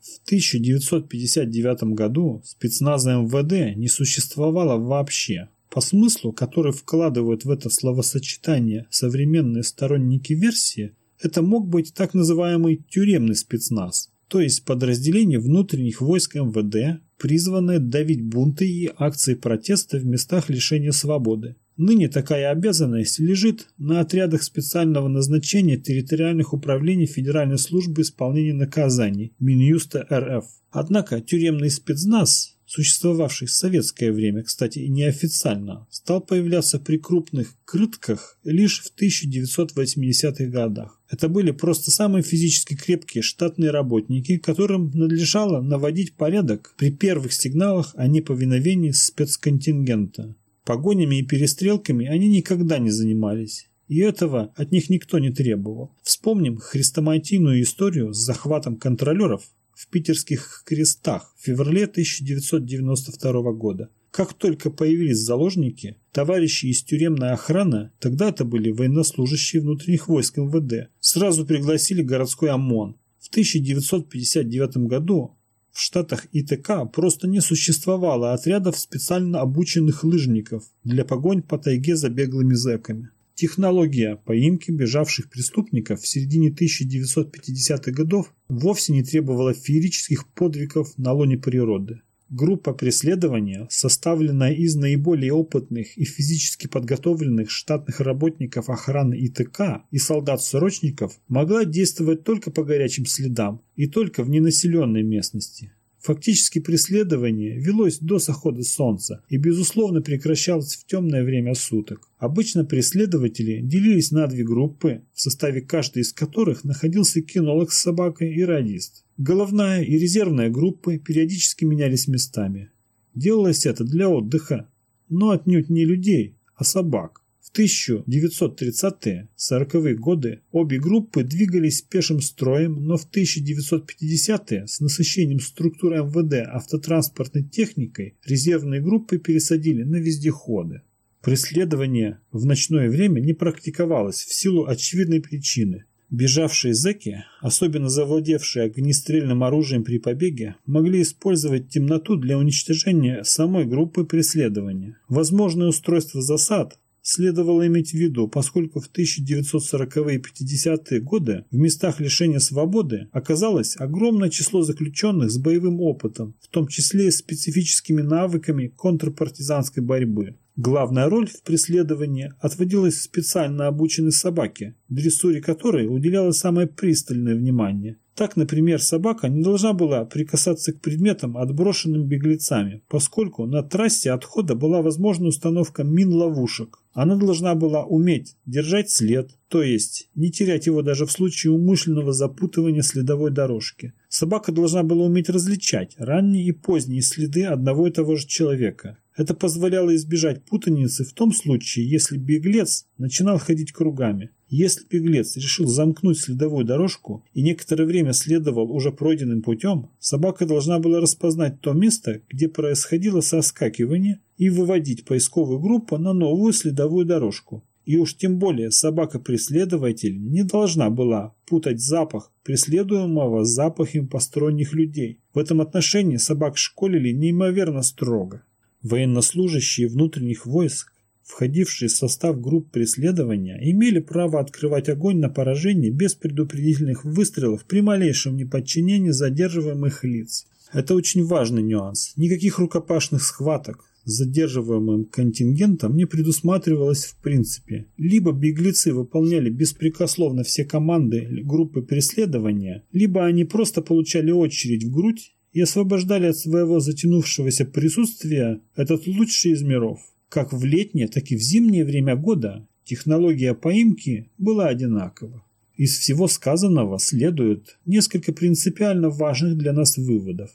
В 1959 году спецназа МВД не существовало вообще. По смыслу, который вкладывают в это словосочетание современные сторонники версии, это мог быть так называемый тюремный спецназ, то есть подразделение внутренних войск МВД, призванное давить бунты и акции протеста в местах лишения свободы. Ныне такая обязанность лежит на отрядах специального назначения территориальных управлений Федеральной службы исполнения наказаний Минюста РФ. Однако тюремный спецназ, существовавший в советское время, кстати, неофициально, стал появляться при крупных крытках лишь в 1980-х годах. Это были просто самые физически крепкие штатные работники, которым надлежало наводить порядок при первых сигналах о неповиновении спецконтингента. Погонями и перестрелками они никогда не занимались. И этого от них никто не требовал. Вспомним хрестоматийную историю с захватом контролеров в питерских крестах в феврале 1992 года. Как только появились заложники, товарищи из тюремной охраны, тогда это были военнослужащие внутренних войск МВД, сразу пригласили городской ОМОН. В 1959 году в штатах ИТК просто не существовало отрядов специально обученных лыжников для погонь по тайге за беглыми зэками. Технология поимки бежавших преступников в середине 1950-х годов вовсе не требовала феерических подвигов на лоне природы. Группа преследования, составленная из наиболее опытных и физически подготовленных штатных работников охраны ИТК и солдат-срочников, могла действовать только по горячим следам и только в ненаселенной местности. Фактически преследование велось до захода солнца и, безусловно, прекращалось в темное время суток. Обычно преследователи делились на две группы, в составе каждой из которых находился кинолог с собакой и радист. Головная и резервная группы периодически менялись местами. Делалось это для отдыха, но отнюдь не людей, а собак. В 1930-40-е годы обе группы двигались пешим строем, но в 1950-е с насыщением структуры МВД автотранспортной техникой резервные группы пересадили на вездеходы. Преследование в ночное время не практиковалось в силу очевидной причины. Бежавшие зэки, особенно завладевшие огнестрельным оружием при побеге, могли использовать темноту для уничтожения самой группы преследования. Возможное устройство засад следовало иметь в виду, поскольку в 1940-е и 50-е годы в местах лишения свободы оказалось огромное число заключенных с боевым опытом, в том числе и специфическими навыками контрпартизанской борьбы. Главная роль в преследовании отводилась специально обученной собаке, дрессуре которой уделялось самое пристальное внимание. Так, например, собака не должна была прикасаться к предметам, отброшенным беглецами, поскольку на трассе отхода была возможна установка мин-ловушек. Она должна была уметь держать след, то есть не терять его даже в случае умышленного запутывания следовой дорожки. Собака должна была уметь различать ранние и поздние следы одного и того же человека. Это позволяло избежать путаницы в том случае, если беглец начинал ходить кругами. Если беглец решил замкнуть следовую дорожку и некоторое время следовал уже пройденным путем, собака должна была распознать то место, где происходило соскакивание, и выводить поисковую группу на новую следовую дорожку. И уж тем более собака-преследователь не должна была путать запах преследуемого с запахом посторонних людей. В этом отношении собак школили неимоверно строго. Военнослужащие внутренних войск входившие в состав групп преследования, имели право открывать огонь на поражение без предупредительных выстрелов при малейшем неподчинении задерживаемых лиц. Это очень важный нюанс. Никаких рукопашных схваток задерживаемым контингентом не предусматривалось в принципе. Либо беглецы выполняли беспрекословно все команды группы преследования, либо они просто получали очередь в грудь и освобождали от своего затянувшегося присутствия этот лучший из миров. Как в летнее, так и в зимнее время года технология поимки была одинакова. Из всего сказанного следует несколько принципиально важных для нас выводов.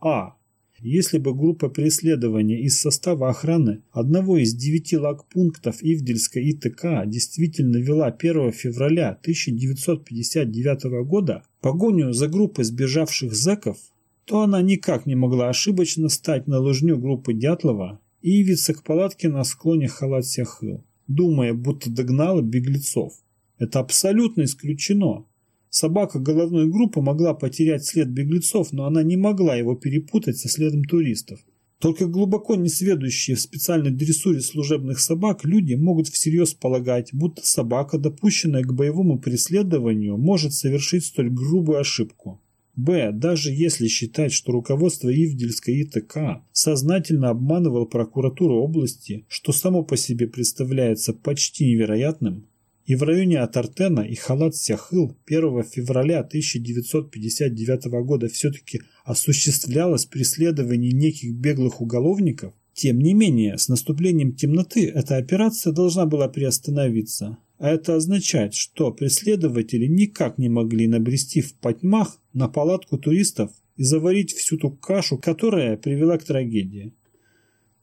А. Если бы группа преследования из состава охраны одного из девяти лагпунктов Ивдельской ИТК действительно вела 1 февраля 1959 года погоню за группой сбежавших зэков, то она никак не могла ошибочно стать на лыжню группы Дятлова и явиться к палатке на склоне Халат-Сяхыл, думая, будто догнала беглецов. Это абсолютно исключено. Собака головной группы могла потерять след беглецов, но она не могла его перепутать со следом туристов. Только глубоко несведущие в специальной дрессуре служебных собак люди могут всерьез полагать, будто собака, допущенная к боевому преследованию, может совершить столь грубую ошибку. Б. Даже если считать, что руководство Ивдельской ИТК сознательно обманывало прокуратуру области, что само по себе представляется почти невероятным, и в районе Атартена и Халат-Сяхыл 1 февраля 1959 года все-таки осуществлялось преследование неких беглых уголовников, тем не менее, с наступлением темноты эта операция должна была приостановиться. А это означает, что преследователи никак не могли набрести в потьмах на палатку туристов и заварить всю ту кашу, которая привела к трагедии.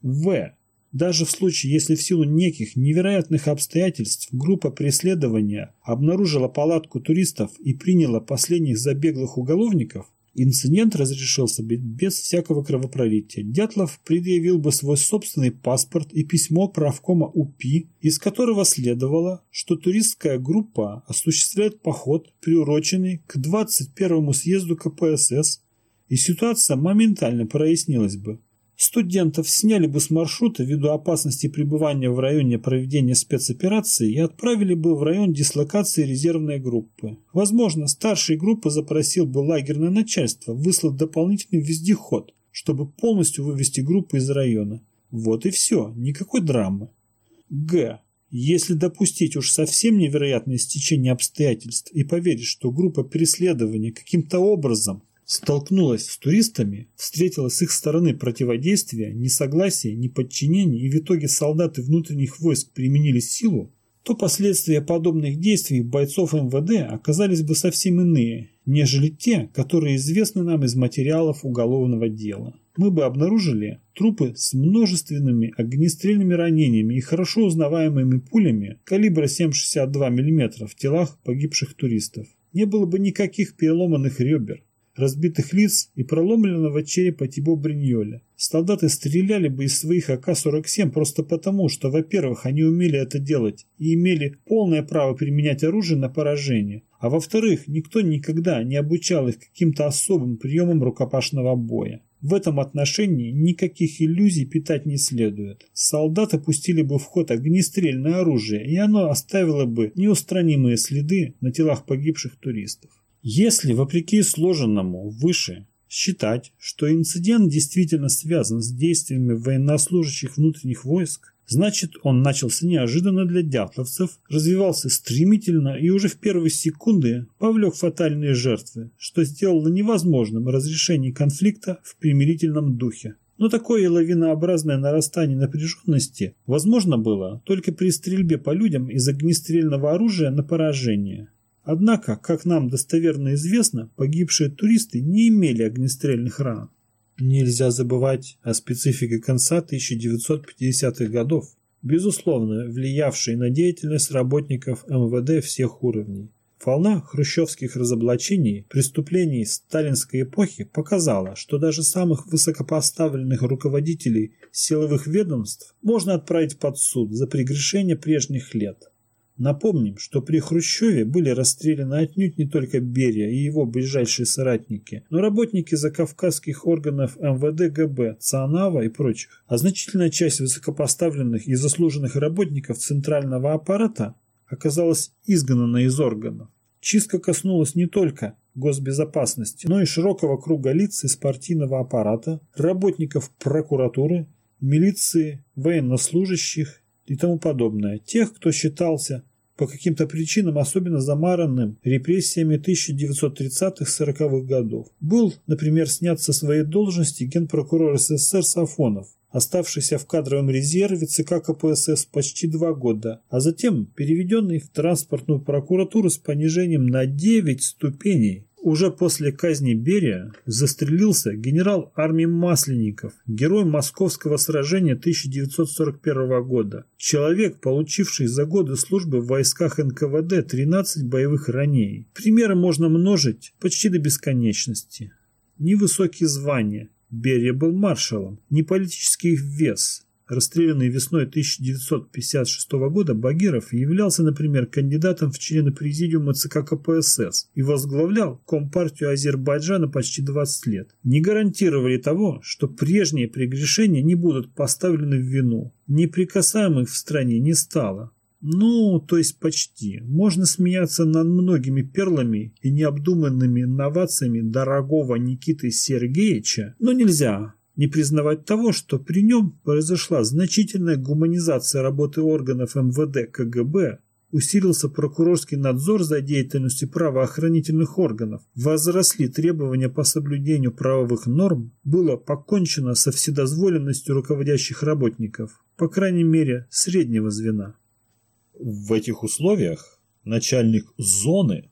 В. Даже в случае, если в силу неких невероятных обстоятельств группа преследования обнаружила палатку туристов и приняла последних забеглых уголовников, инцидент разрешился без всякого кровопролития. Дятлов предъявил бы свой собственный паспорт и письмо правкома УПИ, из которого следовало, что туристская группа осуществляет поход, приуроченный к 21 съезду КПСС, и ситуация моментально прояснилась бы. Студентов сняли бы с маршрута ввиду опасности пребывания в районе проведения спецоперации и отправили бы в район дислокации резервной группы. Возможно, старший группы запросил бы лагерное начальство выслать дополнительный вездеход, чтобы полностью вывести группу из района. Вот и все, никакой драмы. Г. Если допустить уж совсем невероятное стечение обстоятельств и поверить, что группа преследования каким-то образом столкнулась с туристами, встретила с их стороны противодействие, несогласие, неподчинение и в итоге солдаты внутренних войск применили силу, то последствия подобных действий бойцов МВД оказались бы совсем иные, нежели те, которые известны нам из материалов уголовного дела. Мы бы обнаружили трупы с множественными огнестрельными ранениями и хорошо узнаваемыми пулями калибра 7,62 мм в телах погибших туристов. Не было бы никаких переломанных ребер, разбитых лиц и проломленного черепа Тибо Бриньоля. Солдаты стреляли бы из своих АК-47 просто потому, что, во-первых, они умели это делать и имели полное право применять оружие на поражение, а во-вторых, никто никогда не обучал их каким-то особым приемам рукопашного боя. В этом отношении никаких иллюзий питать не следует. Солдаты пустили бы в ход огнестрельное оружие, и оно оставило бы неустранимые следы на телах погибших туристов. Если, вопреки сложенному выше, считать, что инцидент действительно связан с действиями военнослужащих внутренних войск, значит он начался неожиданно для дятловцев, развивался стремительно и уже в первые секунды повлек фатальные жертвы, что сделало невозможным разрешение конфликта в примирительном духе. Но такое лавинообразное нарастание напряженности возможно было только при стрельбе по людям из огнестрельного оружия на поражение. Однако, как нам достоверно известно, погибшие туристы не имели огнестрельных ран. Нельзя забывать о специфике конца 1950-х годов, безусловно влиявшей на деятельность работников МВД всех уровней. Волна хрущевских разоблачений, преступлений сталинской эпохи показала, что даже самых высокопоставленных руководителей силовых ведомств можно отправить под суд за прегрешение прежних лет. Напомним, что при Хрущеве были расстреляны отнюдь не только Берия и его ближайшие соратники, но работники закавказских органов МВД ГБ, ЦАНАВА и прочих. А значительная часть высокопоставленных и заслуженных работников центрального аппарата оказалась изгнана из органов. Чистка коснулась не только госбезопасности, но и широкого круга лиц из партийного аппарата, работников прокуратуры, милиции, военнослужащих и тому подобное. Тех, кто считался по каким-то причинам особенно замаранным репрессиями 1930-40-х годов. Был, например, снят со своей должности генпрокурор СССР Сафонов, оставшийся в кадровом резерве ЦК КПСС почти два года, а затем переведенный в транспортную прокуратуру с понижением на 9 ступеней уже после казни Берия застрелился генерал армии Масленников, герой московского сражения 1941 года. Человек, получивший за годы службы в войсках НКВД 13 боевых ранений. Примеры можно множить почти до бесконечности. Ни высокие звания. Берия был маршалом, ни политический вес. Расстрелянный весной 1956 года, Багиров являлся, например, кандидатом в члены президиума ЦК КПСС и возглавлял Компартию Азербайджана почти 20 лет, не гарантировали того, что прежние прегрешения не будут поставлены в вину. Неприкасаемых в стране не стало. Ну, то есть почти. Можно смеяться над многими перлами и необдуманными инновациями дорогого Никиты Сергеевича, но нельзя не признавать того, что при нем произошла значительная гуманизация работы органов МВД КГБ, усилился прокурорский надзор за деятельностью правоохранительных органов, возросли требования по соблюдению правовых норм, было покончено со вседозволенностью руководящих работников, по крайней мере, среднего звена. В этих условиях начальник зоны,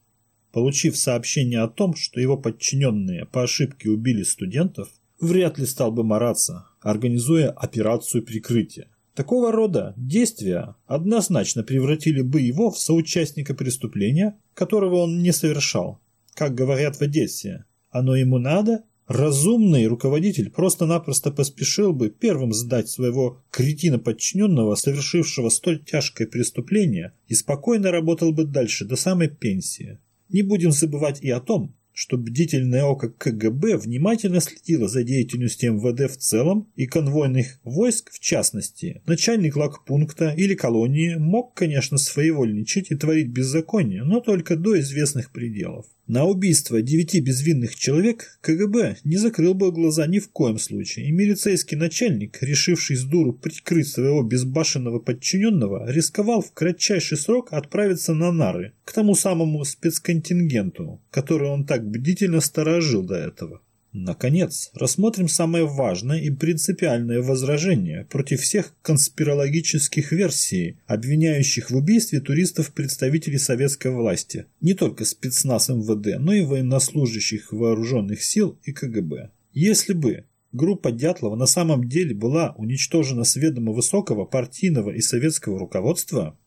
получив сообщение о том, что его подчиненные по ошибке убили студентов, вряд ли стал бы мараться, организуя операцию прикрытия. Такого рода действия однозначно превратили бы его в соучастника преступления, которого он не совершал. Как говорят в Одессе, оно ему надо? Разумный руководитель просто-напросто поспешил бы первым сдать своего кретина подчиненного, совершившего столь тяжкое преступление, и спокойно работал бы дальше до самой пенсии. Не будем забывать и о том, что бдительное око КГБ внимательно следило за деятельностью МВД в целом и конвойных войск в частности. Начальник лагпункта или колонии мог, конечно, своевольничать и творить беззаконие, но только до известных пределов. На убийство девяти безвинных человек КГБ не закрыл бы глаза ни в коем случае, и милицейский начальник, решивший с дуру прикрыть своего безбашенного подчиненного, рисковал в кратчайший срок отправиться на нары, к тому самому спецконтингенту, который он так бдительно сторожил до этого. Наконец, рассмотрим самое важное и принципиальное возражение против всех конспирологических версий, обвиняющих в убийстве туристов представителей советской власти, не только спецназ МВД, но и военнослужащих вооруженных сил и КГБ. Если бы группа Дятлова на самом деле была уничтожена с высокого партийного и советского руководства,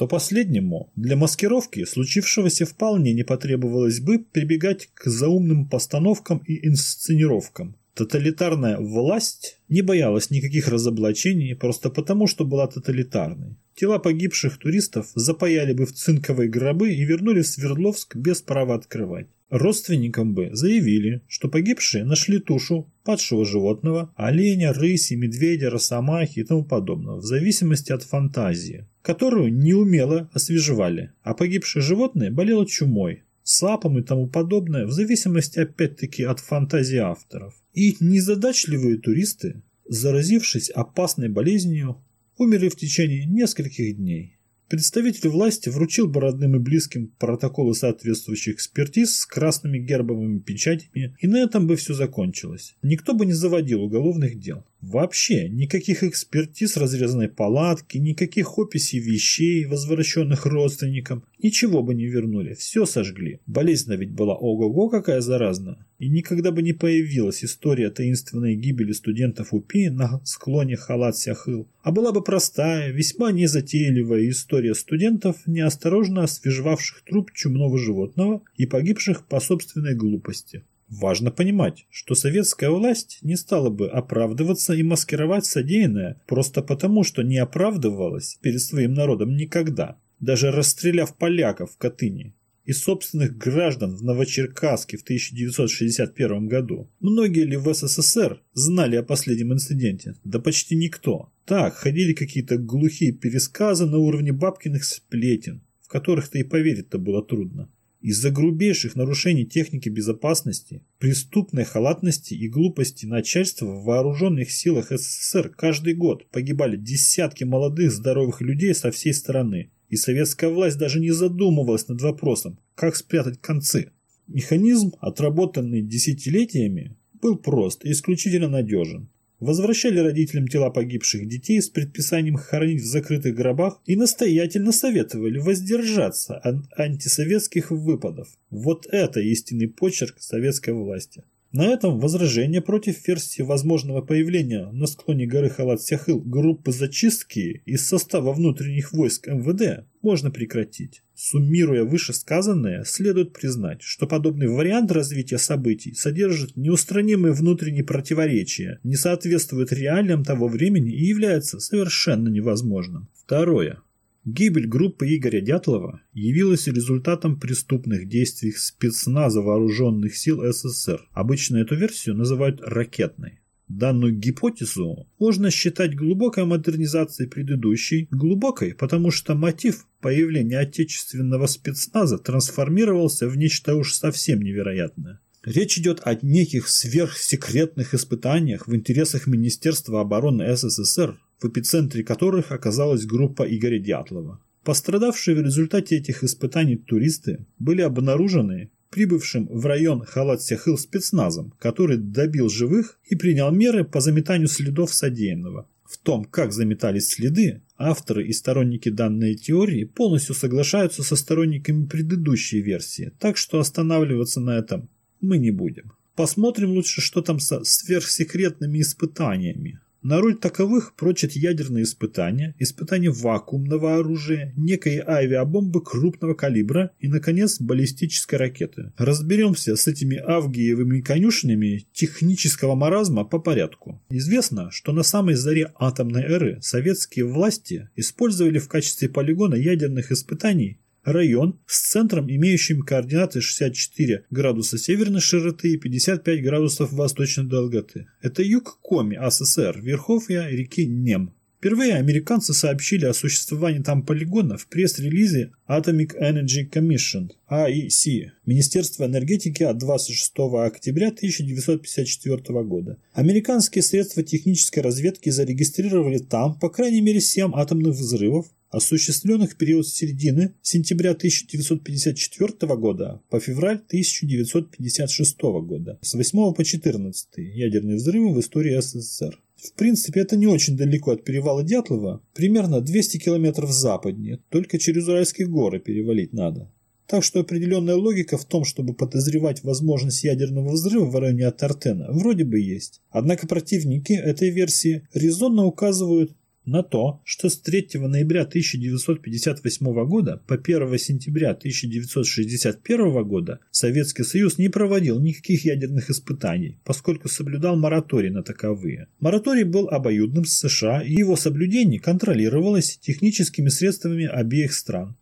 то последнему для маскировки случившегося вполне не потребовалось бы прибегать к заумным постановкам и инсценировкам. Тоталитарная власть не боялась никаких разоблачений просто потому, что была тоталитарной. Тела погибших туристов запаяли бы в цинковые гробы и вернули в Свердловск без права открывать. Родственникам бы заявили, что погибшие нашли тушу падшего животного, оленя, рыси, медведя, росомахи и тому подобного, в зависимости от фантазии, которую неумело освежевали, а погибшее животное болело чумой, сапом и тому подобное, в зависимости опять-таки от фантазии авторов. И незадачливые туристы, заразившись опасной болезнью, умерли в течение нескольких дней. Представитель власти вручил бы родным и близким протоколы соответствующих экспертиз с красными гербовыми печатями, и на этом бы все закончилось. Никто бы не заводил уголовных дел. Вообще, никаких экспертиз разрезанной палатки, никаких описей вещей, возвращенных родственникам, ничего бы не вернули, все сожгли. Болезнь ведь была ого-го какая заразная. И никогда бы не появилась история таинственной гибели студентов УПИ на склоне Халат-Сяхыл, а была бы простая, весьма незатейливая история студентов, неосторожно освежевавших труп чумного животного и погибших по собственной глупости. Важно понимать, что советская власть не стала бы оправдываться и маскировать содеянное просто потому, что не оправдывалась перед своим народом никогда, даже расстреляв поляков в Катыни и собственных граждан в Новочеркасске в 1961 году. Многие ли в СССР знали о последнем инциденте? Да почти никто. Так, ходили какие-то глухие пересказы на уровне бабкиных сплетен, в которых-то и поверить-то было трудно. Из-за грубейших нарушений техники безопасности, преступной халатности и глупости начальства в вооруженных силах СССР каждый год погибали десятки молодых здоровых людей со всей страны, и советская власть даже не задумывалась над вопросом, как спрятать концы. Механизм, отработанный десятилетиями, был прост и исключительно надежен возвращали родителям тела погибших детей с предписанием хоронить в закрытых гробах и настоятельно советовали воздержаться от антисоветских выпадов. Вот это истинный почерк советской власти. На этом возражение против версии возможного появления на склоне горы Халат-Сяхыл группы зачистки из состава внутренних войск МВД можно прекратить. Суммируя вышесказанное, следует признать, что подобный вариант развития событий содержит неустранимые внутренние противоречия, не соответствует реалиям того времени и является совершенно невозможным. Второе. Гибель группы Игоря Дятлова явилась результатом преступных действий спецназа вооруженных сил СССР. Обычно эту версию называют ракетной. Данную гипотезу можно считать глубокой модернизацией предыдущей, глубокой, потому что мотив появления отечественного спецназа трансформировался в нечто уж совсем невероятное. Речь идет о неких сверхсекретных испытаниях в интересах Министерства обороны СССР, в эпицентре которых оказалась группа Игоря Дятлова. Пострадавшие в результате этих испытаний туристы были обнаружены прибывшим в район Халат-Сяхыл спецназом, который добил живых и принял меры по заметанию следов содеянного. В том, как заметались следы, авторы и сторонники данной теории полностью соглашаются со сторонниками предыдущей версии, так что останавливаться на этом мы не будем. Посмотрим лучше, что там со сверхсекретными испытаниями. На роль таковых прочат ядерные испытания, испытания вакуумного оружия, некой авиабомбы крупного калибра и, наконец, баллистической ракеты. Разберемся с этими авгиевыми конюшнями технического маразма по порядку. Известно, что на самой заре атомной эры советские власти использовали в качестве полигона ядерных испытаний Район с центром, имеющим координаты 64 градуса северной широты и 55 градусов восточной долготы. Это юг Коми, АССР, верховья реки Нем. Впервые американцы сообщили о существовании там полигона в пресс-релизе Atomic Energy Commission, AEC, Министерства энергетики от 26 октября 1954 года. Американские средства технической разведки зарегистрировали там по крайней мере 7 атомных взрывов, осуществленных в период с середины сентября 1954 года по февраль 1956 года, с 8 по 14 ядерные взрывы в истории СССР. В принципе, это не очень далеко от перевала Дятлова, примерно 200 километров западнее, только через Уральские горы перевалить надо. Так что определенная логика в том, чтобы подозревать возможность ядерного взрыва в районе Атартена, вроде бы есть. Однако противники этой версии резонно указывают на то, что с 3 ноября 1958 года по 1 сентября 1961 года Советский Союз не проводил никаких ядерных испытаний, поскольку соблюдал мораторий на таковые. Мораторий был обоюдным с США, и его соблюдение контролировалось техническими средствами обеих стран.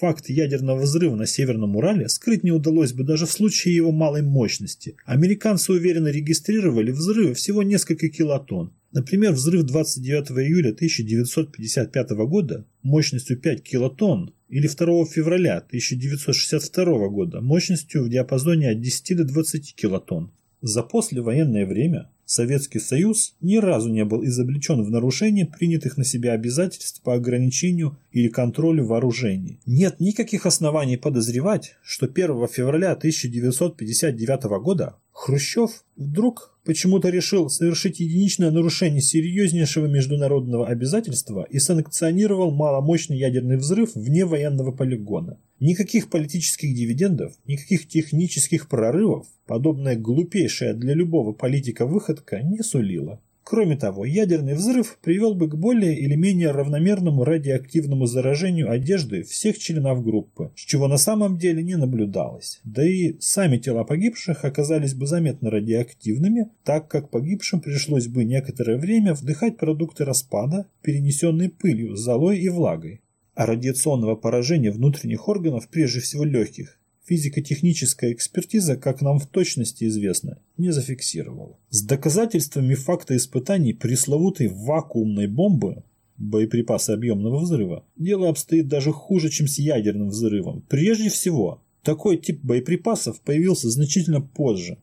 Факт ядерного взрыва на Северном Урале скрыть не удалось бы даже в случае его малой мощности. Американцы уверенно регистрировали взрывы всего несколько килотонн, Например, взрыв 29 июля 1955 года мощностью 5 килотонн или 2 февраля 1962 года мощностью в диапазоне от 10 до 20 килотонн. За послевоенное время Советский Союз ни разу не был изобличен в нарушении принятых на себя обязательств по ограничению или контролю вооружений. Нет никаких оснований подозревать, что 1 февраля 1959 года Хрущев вдруг почему-то решил совершить единичное нарушение серьезнейшего международного обязательства и санкционировал маломощный ядерный взрыв вне военного полигона. Никаких политических дивидендов, никаких технических прорывов, подобная глупейшая для любого политика выходка не сулила. Кроме того, ядерный взрыв привел бы к более или менее равномерному радиоактивному заражению одежды всех членов группы, с чего на самом деле не наблюдалось. Да и сами тела погибших оказались бы заметно радиоактивными, так как погибшим пришлось бы некоторое время вдыхать продукты распада, перенесенные пылью, золой и влагой. Радиационного поражения внутренних органов, прежде всего легких, физико-техническая экспертиза, как нам в точности известно, не зафиксировала. С доказательствами факта испытаний пресловутой вакуумной бомбы боеприпасы объемного взрыва, дело обстоит даже хуже, чем с ядерным взрывом. Прежде всего, такой тип боеприпасов появился значительно позже,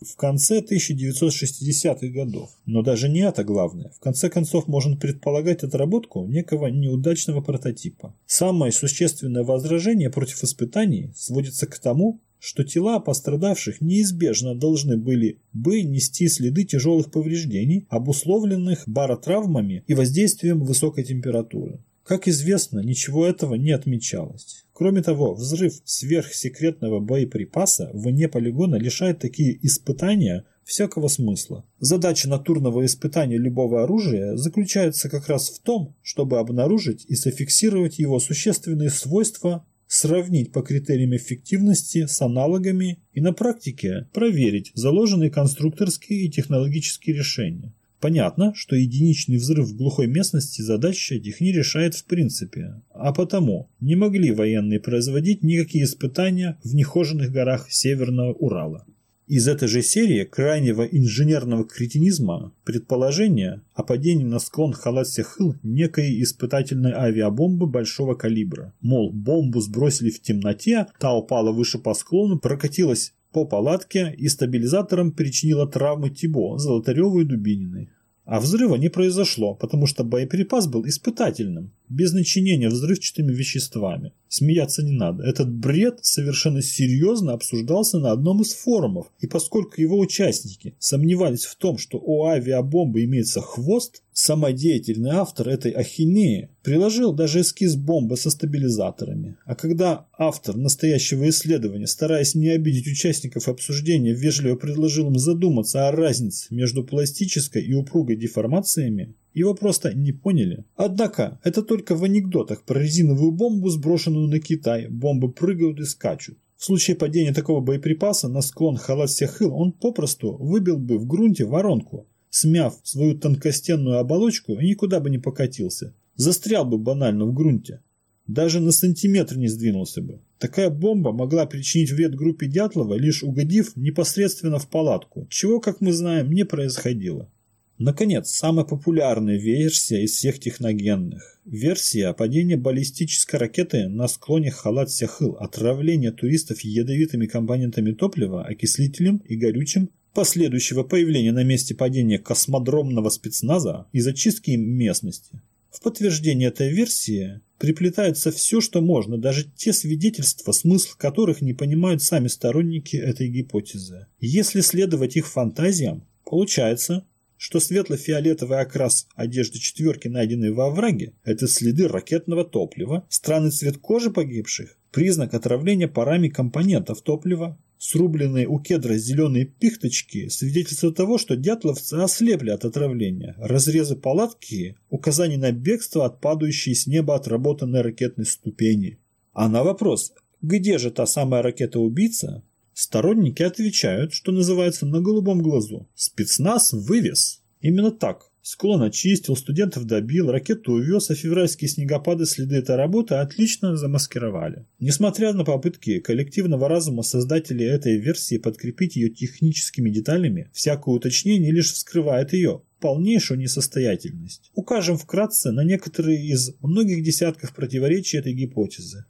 в конце 1960-х годов. Но даже не это главное. В конце концов, можно предполагать отработку некого неудачного прототипа. Самое существенное возражение против испытаний сводится к тому, что тела пострадавших неизбежно должны были бы нести следы тяжелых повреждений, обусловленных баротравмами и воздействием высокой температуры. Как известно, ничего этого не отмечалось. Кроме того, взрыв сверхсекретного боеприпаса вне полигона лишает такие испытания всякого смысла. Задача натурного испытания любого оружия заключается как раз в том, чтобы обнаружить и зафиксировать его существенные свойства, сравнить по критериям эффективности с аналогами и на практике проверить заложенные конструкторские и технологические решения. Понятно, что единичный взрыв в глухой местности задача этих не решает в принципе, а потому не могли военные производить никакие испытания в нехоженных горах Северного Урала. Из этой же серии крайнего инженерного кретинизма предположение о падении на склон Халат-Сехыл некой испытательной авиабомбы большого калибра. Мол, бомбу сбросили в темноте, та упала выше по склону, прокатилась по палатке и стабилизатором причинила травмы Тибо, Золотареву и Дубининой. А взрыва не произошло, потому что боеприпас был испытательным, без начинения взрывчатыми веществами. Смеяться не надо. Этот бред совершенно серьезно обсуждался на одном из форумов, и поскольку его участники сомневались в том, что у авиабомбы имеется хвост, самодеятельный автор этой ахинеи приложил даже эскиз бомбы со стабилизаторами. А когда автор настоящего исследования, стараясь не обидеть участников обсуждения, вежливо предложил им задуматься о разнице между пластической и упругой деформациями, его просто не поняли. Однако, это только в анекдотах про резиновую бомбу, сброшенную на Китай. Бомбы прыгают и скачут. В случае падения такого боеприпаса на склон Халат-Сяхыл он попросту выбил бы в грунте воронку, смяв свою тонкостенную оболочку и никуда бы не покатился. Застрял бы банально в грунте. Даже на сантиметр не сдвинулся бы. Такая бомба могла причинить вред группе Дятлова, лишь угодив непосредственно в палатку, чего, как мы знаем, не происходило. Наконец, самая популярная версия из всех техногенных. Версия падения баллистической ракеты на склоне Халат-Сяхыл, отравления туристов ядовитыми компонентами топлива, окислителем и горючим, последующего появления на месте падения космодромного спецназа и зачистки местности. В подтверждение этой версии приплетается все, что можно, даже те свидетельства, смысл которых не понимают сами сторонники этой гипотезы. Если следовать их фантазиям, получается, что светло-фиолетовый окрас одежды четверки, найденной во овраге, это следы ракетного топлива, странный цвет кожи погибших, признак отравления парами компонентов топлива, срубленные у кедра зеленые пихточки свидетельство того, что дятловцы ослепли от отравления, разрезы палатки – указание на бегство от падающей с неба отработанной ракетной ступени. А на вопрос, где же та самая ракета-убийца, Сторонники отвечают, что называется на голубом глазу. Спецназ вывез. Именно так. Склон очистил, студентов добил, ракету увез, а февральские снегопады следы этой работы отлично замаскировали. Несмотря на попытки коллективного разума создателей этой версии подкрепить ее техническими деталями, всякое уточнение лишь вскрывает ее полнейшую несостоятельность. Укажем вкратце на некоторые из многих десятков противоречий этой гипотезы.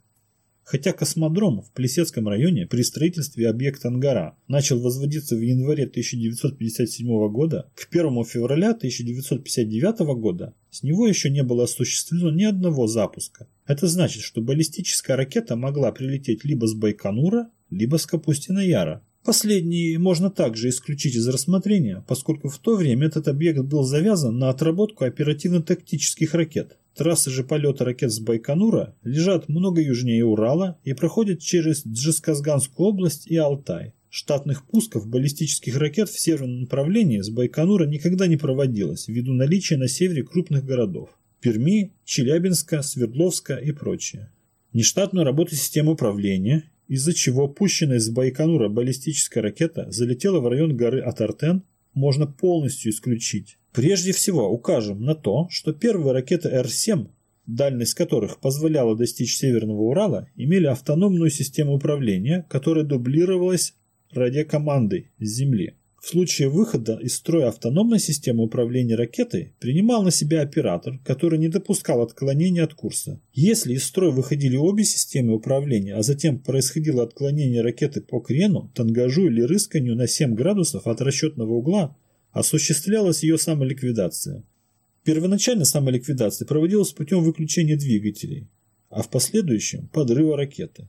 Хотя космодром в Плесецком районе при строительстве объекта «Ангара» начал возводиться в январе 1957 года, к 1 февраля 1959 года с него еще не было осуществлено ни одного запуска. Это значит, что баллистическая ракета могла прилететь либо с Байконура, либо с Капустина-Яра. Последний можно также исключить из рассмотрения, поскольку в то время этот объект был завязан на отработку оперативно-тактических ракет. Трассы же полета ракет с Байконура лежат много южнее Урала и проходят через Джесказганскую область и Алтай. Штатных пусков баллистических ракет в северном направлении с Байконура никогда не проводилось ввиду наличия на севере крупных городов – Перми, Челябинска, Свердловска и прочее. Нештатную работу системы управления, из-за чего пущенная с Байконура баллистическая ракета залетела в район горы Атартен, можно полностью исключить. Прежде всего укажем на то, что первые ракеты Р-7, дальность которых позволяла достичь Северного Урала, имели автономную систему управления, которая дублировалась радиокомандой с Земли. В случае выхода из строя автономной системы управления ракетой принимал на себя оператор, который не допускал отклонения от курса. Если из строя выходили обе системы управления, а затем происходило отклонение ракеты по крену, тангажу или рысканию на 7 градусов от расчетного угла, осуществлялась ее самоликвидация. Первоначально самоликвидация проводилась путем выключения двигателей, а в последующем – подрыва ракеты.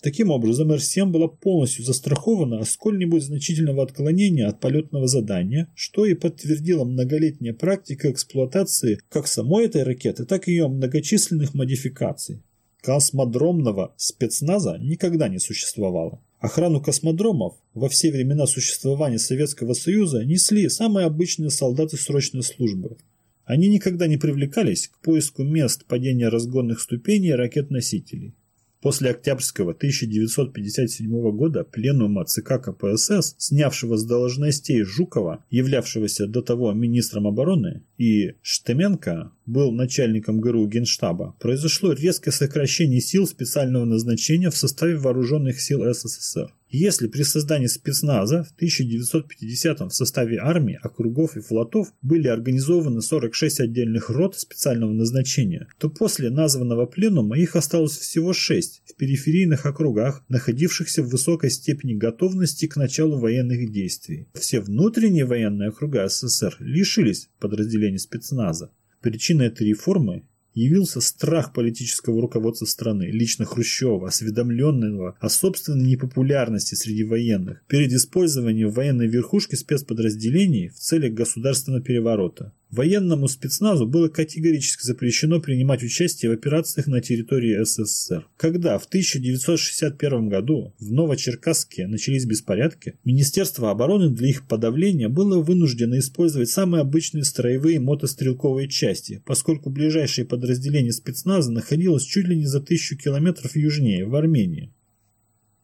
Таким образом, Р-7 была полностью застрахована от сколь-нибудь значительного отклонения от полетного задания, что и подтвердила многолетняя практика эксплуатации как самой этой ракеты, так и ее многочисленных модификаций. Космодромного спецназа никогда не существовало. Охрану космодромов во все времена существования Советского Союза несли самые обычные солдаты срочной службы. Они никогда не привлекались к поиску мест падения разгонных ступеней ракет-носителей. После Октябрьского 1957 года пленума ЦК КПСС, снявшего с должностей Жукова, являвшегося до того министром обороны, и Штеменко был начальником ГРУ Генштаба, произошло резкое сокращение сил специального назначения в составе вооруженных сил СССР. Если при создании спецназа в 1950 в составе армии, округов и флотов были организованы 46 отдельных рот специального назначения, то после названного пленума их осталось всего 6 в периферийных округах, находившихся в высокой степени готовности к началу военных действий. Все внутренние военные округа СССР лишились подразделений спецназа. Причиной этой реформы явился страх политического руководства страны, лично Хрущева, осведомленного о собственной непопулярности среди военных, перед использованием военной верхушки спецподразделений в целях государственного переворота. Военному спецназу было категорически запрещено принимать участие в операциях на территории СССР. Когда в 1961 году в Новочеркасске начались беспорядки, Министерство обороны для их подавления было вынуждено использовать самые обычные строевые мотострелковые части, поскольку ближайшее подразделение спецназа находилось чуть ли не за тысячу километров южнее, в Армении.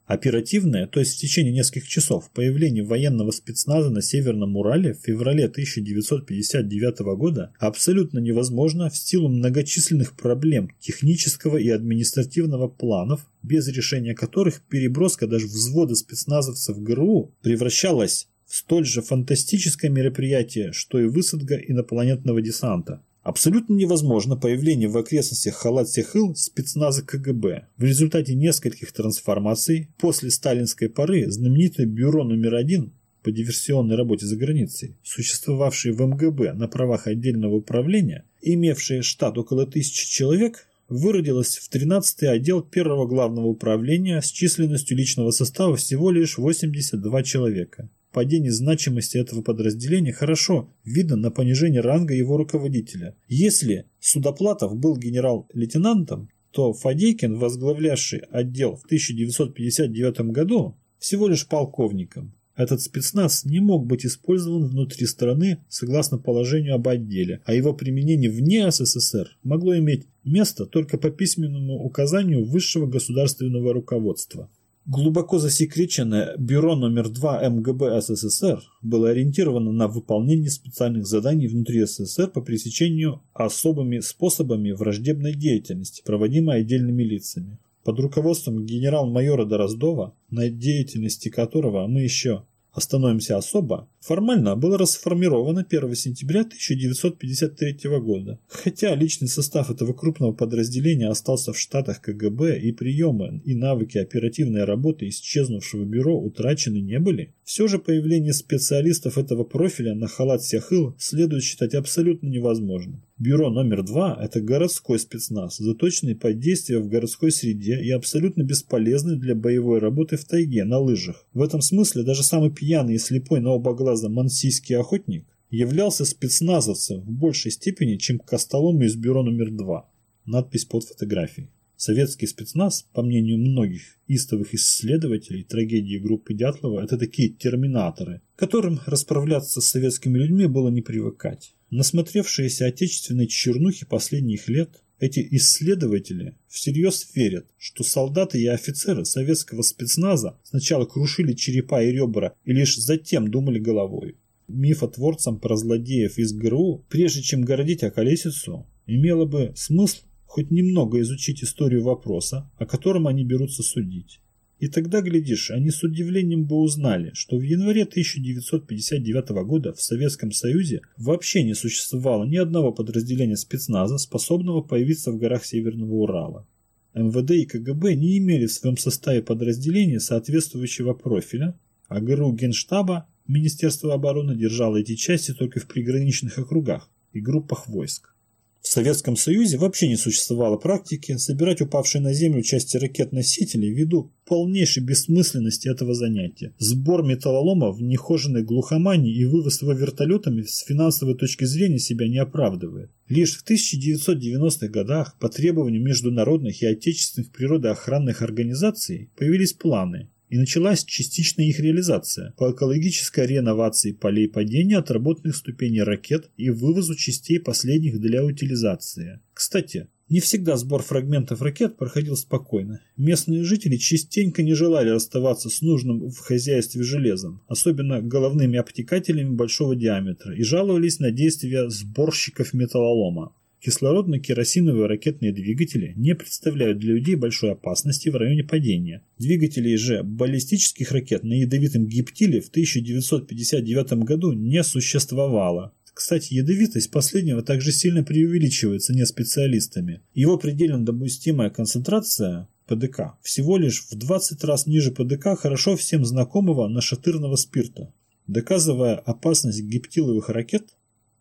Оперативное, то есть в течение нескольких часов, появление военного спецназа на Северном Урале в феврале 1959 года абсолютно невозможно в силу многочисленных проблем технического и административного планов, без решения которых переброска даже взвода спецназовцев ГРУ превращалась в столь же фантастическое мероприятие, что и высадка инопланетного десанта. Абсолютно невозможно появление в окрестностях Халат-Сехыл спецназа КГБ. В результате нескольких трансформаций после сталинской поры знаменитое бюро номер один по диверсионной работе за границей, существовавшее в МГБ на правах отдельного управления, имевшее штат около тысячи человек, выродилось в 13-й отдел первого главного управления с численностью личного состава всего лишь 82 человека падение значимости этого подразделения хорошо видно на понижении ранга его руководителя. Если Судоплатов был генерал-лейтенантом, то Фадейкин, возглавлявший отдел в 1959 году, всего лишь полковником. Этот спецназ не мог быть использован внутри страны согласно положению об отделе, а его применение вне СССР могло иметь место только по письменному указанию высшего государственного руководства. Глубоко засекреченное Бюро номер 2 МГБ СССР было ориентировано на выполнение специальных заданий внутри СССР по пресечению особыми способами враждебной деятельности, проводимой отдельными лицами. Под руководством генерал-майора Дороздова, на деятельности которого мы еще остановимся особо, формально было расформировано 1 сентября 1953 года. Хотя личный состав этого крупного подразделения остался в штатах КГБ и приемы и навыки оперативной работы исчезнувшего бюро утрачены не были, все же появление специалистов этого профиля на халат Сяхыл следует считать абсолютно невозможным. Бюро номер два – это городской спецназ, заточенный под действие в городской среде и абсолютно бесполезный для боевой работы в тайге на лыжах. В этом смысле даже самый пьяный и слепой на оба глаза мансийский охотник являлся спецназовцем в большей степени, чем Костолом из бюро номер два. Надпись под фотографией. Советский спецназ, по мнению многих истовых исследователей трагедии группы Дятлова, это такие терминаторы, которым расправляться с советскими людьми было не привыкать. Насмотревшиеся отечественной чернухи последних лет, эти исследователи всерьез верят, что солдаты и офицеры советского спецназа сначала крушили черепа и ребра и лишь затем думали головой. Мифотворцам про злодеев из ГРУ, прежде чем городить околесицу, имело бы смысл хоть немного изучить историю вопроса, о котором они берутся судить. И тогда, глядишь, они с удивлением бы узнали, что в январе 1959 года в Советском Союзе вообще не существовало ни одного подразделения спецназа, способного появиться в горах Северного Урала. МВД и КГБ не имели в своем составе подразделения соответствующего профиля, а ГРУ Генштаба Министерство обороны держало эти части только в приграничных округах и группах войск. В Советском Союзе вообще не существовало практики собирать упавшие на землю части ракет-носителей ввиду полнейшей бессмысленности этого занятия. Сбор металлолома в нехоженной глухомане и вывоз его вертолетами с финансовой точки зрения себя не оправдывает. Лишь в 1990-х годах по требованию международных и отечественных природоохранных организаций появились планы, и началась частичная их реализация по экологической реновации полей падения отработанных ступеней ракет и вывозу частей последних для утилизации. Кстати, не всегда сбор фрагментов ракет проходил спокойно. Местные жители частенько не желали расставаться с нужным в хозяйстве железом, особенно головными обтекателями большого диаметра, и жаловались на действия сборщиков металлолома. Кислородно-керосиновые ракетные двигатели не представляют для людей большой опасности в районе падения. Двигателей же баллистических ракет на ядовитом гиптиле в 1959 году не существовало. Кстати, ядовитость последнего также сильно преувеличивается не специалистами. Его предельно допустимая концентрация ПДК всего лишь в 20 раз ниже ПДК хорошо всем знакомого нашатырного спирта. Доказывая опасность гептиловых ракет,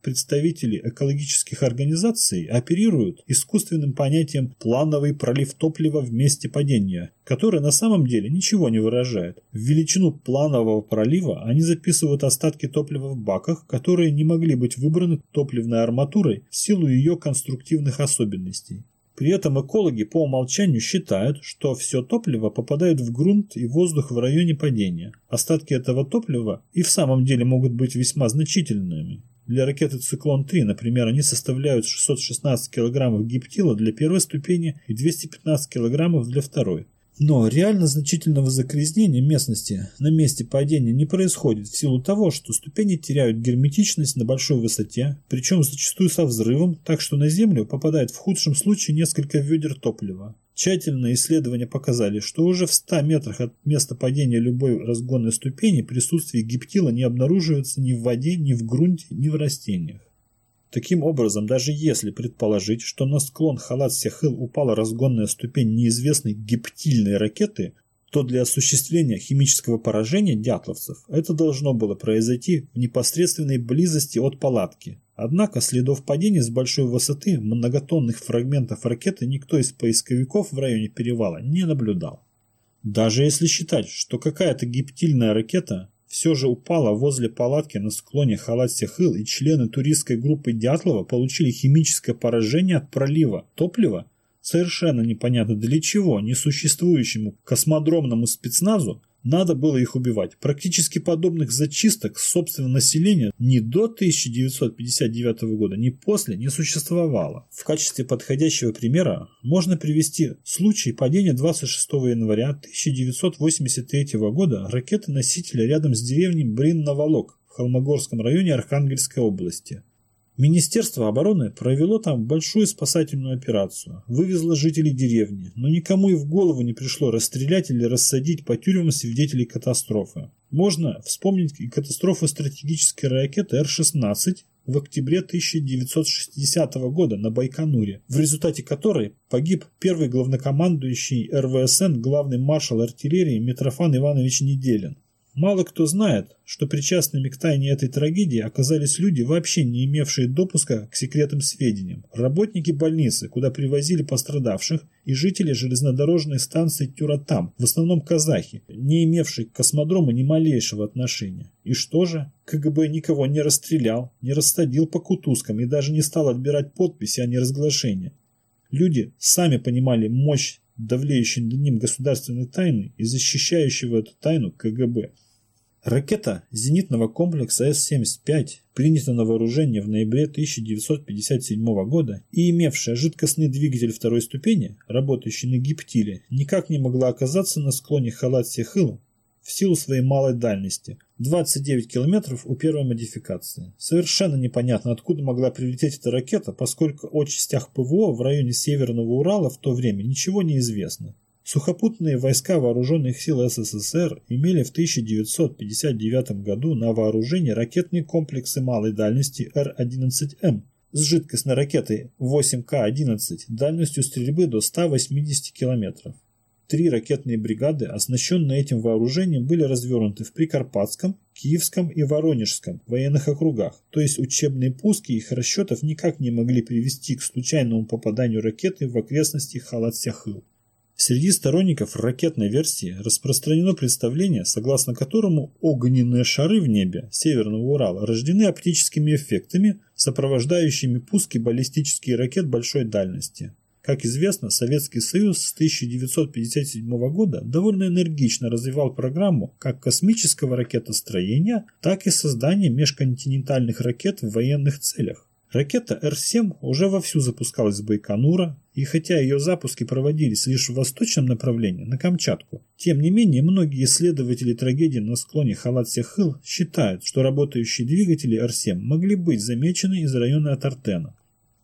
представители экологических организаций оперируют искусственным понятием «плановый пролив топлива в месте падения», которое на самом деле ничего не выражает. В величину планового пролива они записывают остатки топлива в баках, которые не могли быть выбраны топливной арматурой в силу ее конструктивных особенностей. При этом экологи по умолчанию считают, что все топливо попадает в грунт и воздух в районе падения. Остатки этого топлива и в самом деле могут быть весьма значительными. Для ракеты «Циклон-3», например, они составляют 616 кг гиптила для первой ступени и 215 кг для второй. Но реально значительного загрязнения местности на месте падения не происходит в силу того, что ступени теряют герметичность на большой высоте, причем зачастую со взрывом, так что на Землю попадает в худшем случае несколько ведер топлива. Тщательные исследования показали, что уже в 100 метрах от места падения любой разгонной ступени присутствие гиптила не обнаруживается ни в воде, ни в грунте, ни в растениях. Таким образом, даже если предположить, что на склон Халат-Сехыл упала разгонная ступень неизвестной гептильной ракеты, то для осуществления химического поражения дятловцев это должно было произойти в непосредственной близости от палатки, Однако следов падения с большой высоты многотонных фрагментов ракеты никто из поисковиков в районе перевала не наблюдал. Даже если считать, что какая-то гиптильная ракета все же упала возле палатки на склоне Халат-Сехыл и члены туристской группы Дятлова получили химическое поражение от пролива топлива, совершенно непонятно для чего несуществующему космодромному спецназу надо было их убивать. Практически подобных зачисток собственного населения ни до 1959 года, ни после не существовало. В качестве подходящего примера можно привести случай падения 26 января 1983 года ракеты-носителя рядом с деревней Брин-Наволок в Холмогорском районе Архангельской области. Министерство обороны провело там большую спасательную операцию, вывезло жителей деревни, но никому и в голову не пришло расстрелять или рассадить по тюрьмам свидетелей катастрофы. Можно вспомнить и катастрофу стратегической ракеты Р-16 в октябре 1960 года на Байконуре, в результате которой погиб первый главнокомандующий РВСН главный маршал артиллерии Митрофан Иванович Неделин. Мало кто знает, что причастными к тайне этой трагедии оказались люди, вообще не имевшие допуска к секретным сведениям, работники больницы, куда привозили пострадавших, и жители железнодорожной станции Тюратам, в основном казахи, не имевшие к космодрому ни малейшего отношения. И что же? КГБ никого не расстрелял, не рассадил по кутузкам и даже не стал отбирать подписи о неразглашении. Люди сами понимали мощь давлеющей над ним государственной тайны и защищающего эту тайну КГБ. Ракета зенитного комплекса С-75, принята на вооружение в ноябре 1957 года и имевшая жидкостный двигатель второй ступени, работающий на гиптиле, никак не могла оказаться на склоне Халат-Сехыла в силу своей малой дальности – 29 километров у первой модификации. Совершенно непонятно, откуда могла прилететь эта ракета, поскольку о частях ПВО в районе Северного Урала в то время ничего не известно. Сухопутные войска вооруженных сил СССР имели в 1959 году на вооружении ракетные комплексы малой дальности Р-11М с жидкостной ракетой 8К-11 дальностью стрельбы до 180 км. Три ракетные бригады, оснащенные этим вооружением, были развернуты в Прикарпатском, Киевском и Воронежском военных округах, то есть учебные пуски их расчетов никак не могли привести к случайному попаданию ракеты в окрестности Халат-Сяхыл. Среди сторонников ракетной версии распространено представление, согласно которому огненные шары в небе Северного Урала рождены оптическими эффектами, сопровождающими пуски баллистических ракет большой дальности. Как известно, Советский Союз с 1957 года довольно энергично развивал программу как космического ракетостроения, так и создания межконтинентальных ракет в военных целях. Ракета Р-7 уже вовсю запускалась с Байконура, и хотя ее запуски проводились лишь в восточном направлении, на Камчатку, тем не менее многие исследователи трагедии на склоне Халат-Сехыл считают, что работающие двигатели Р-7 могли быть замечены из района Атартена.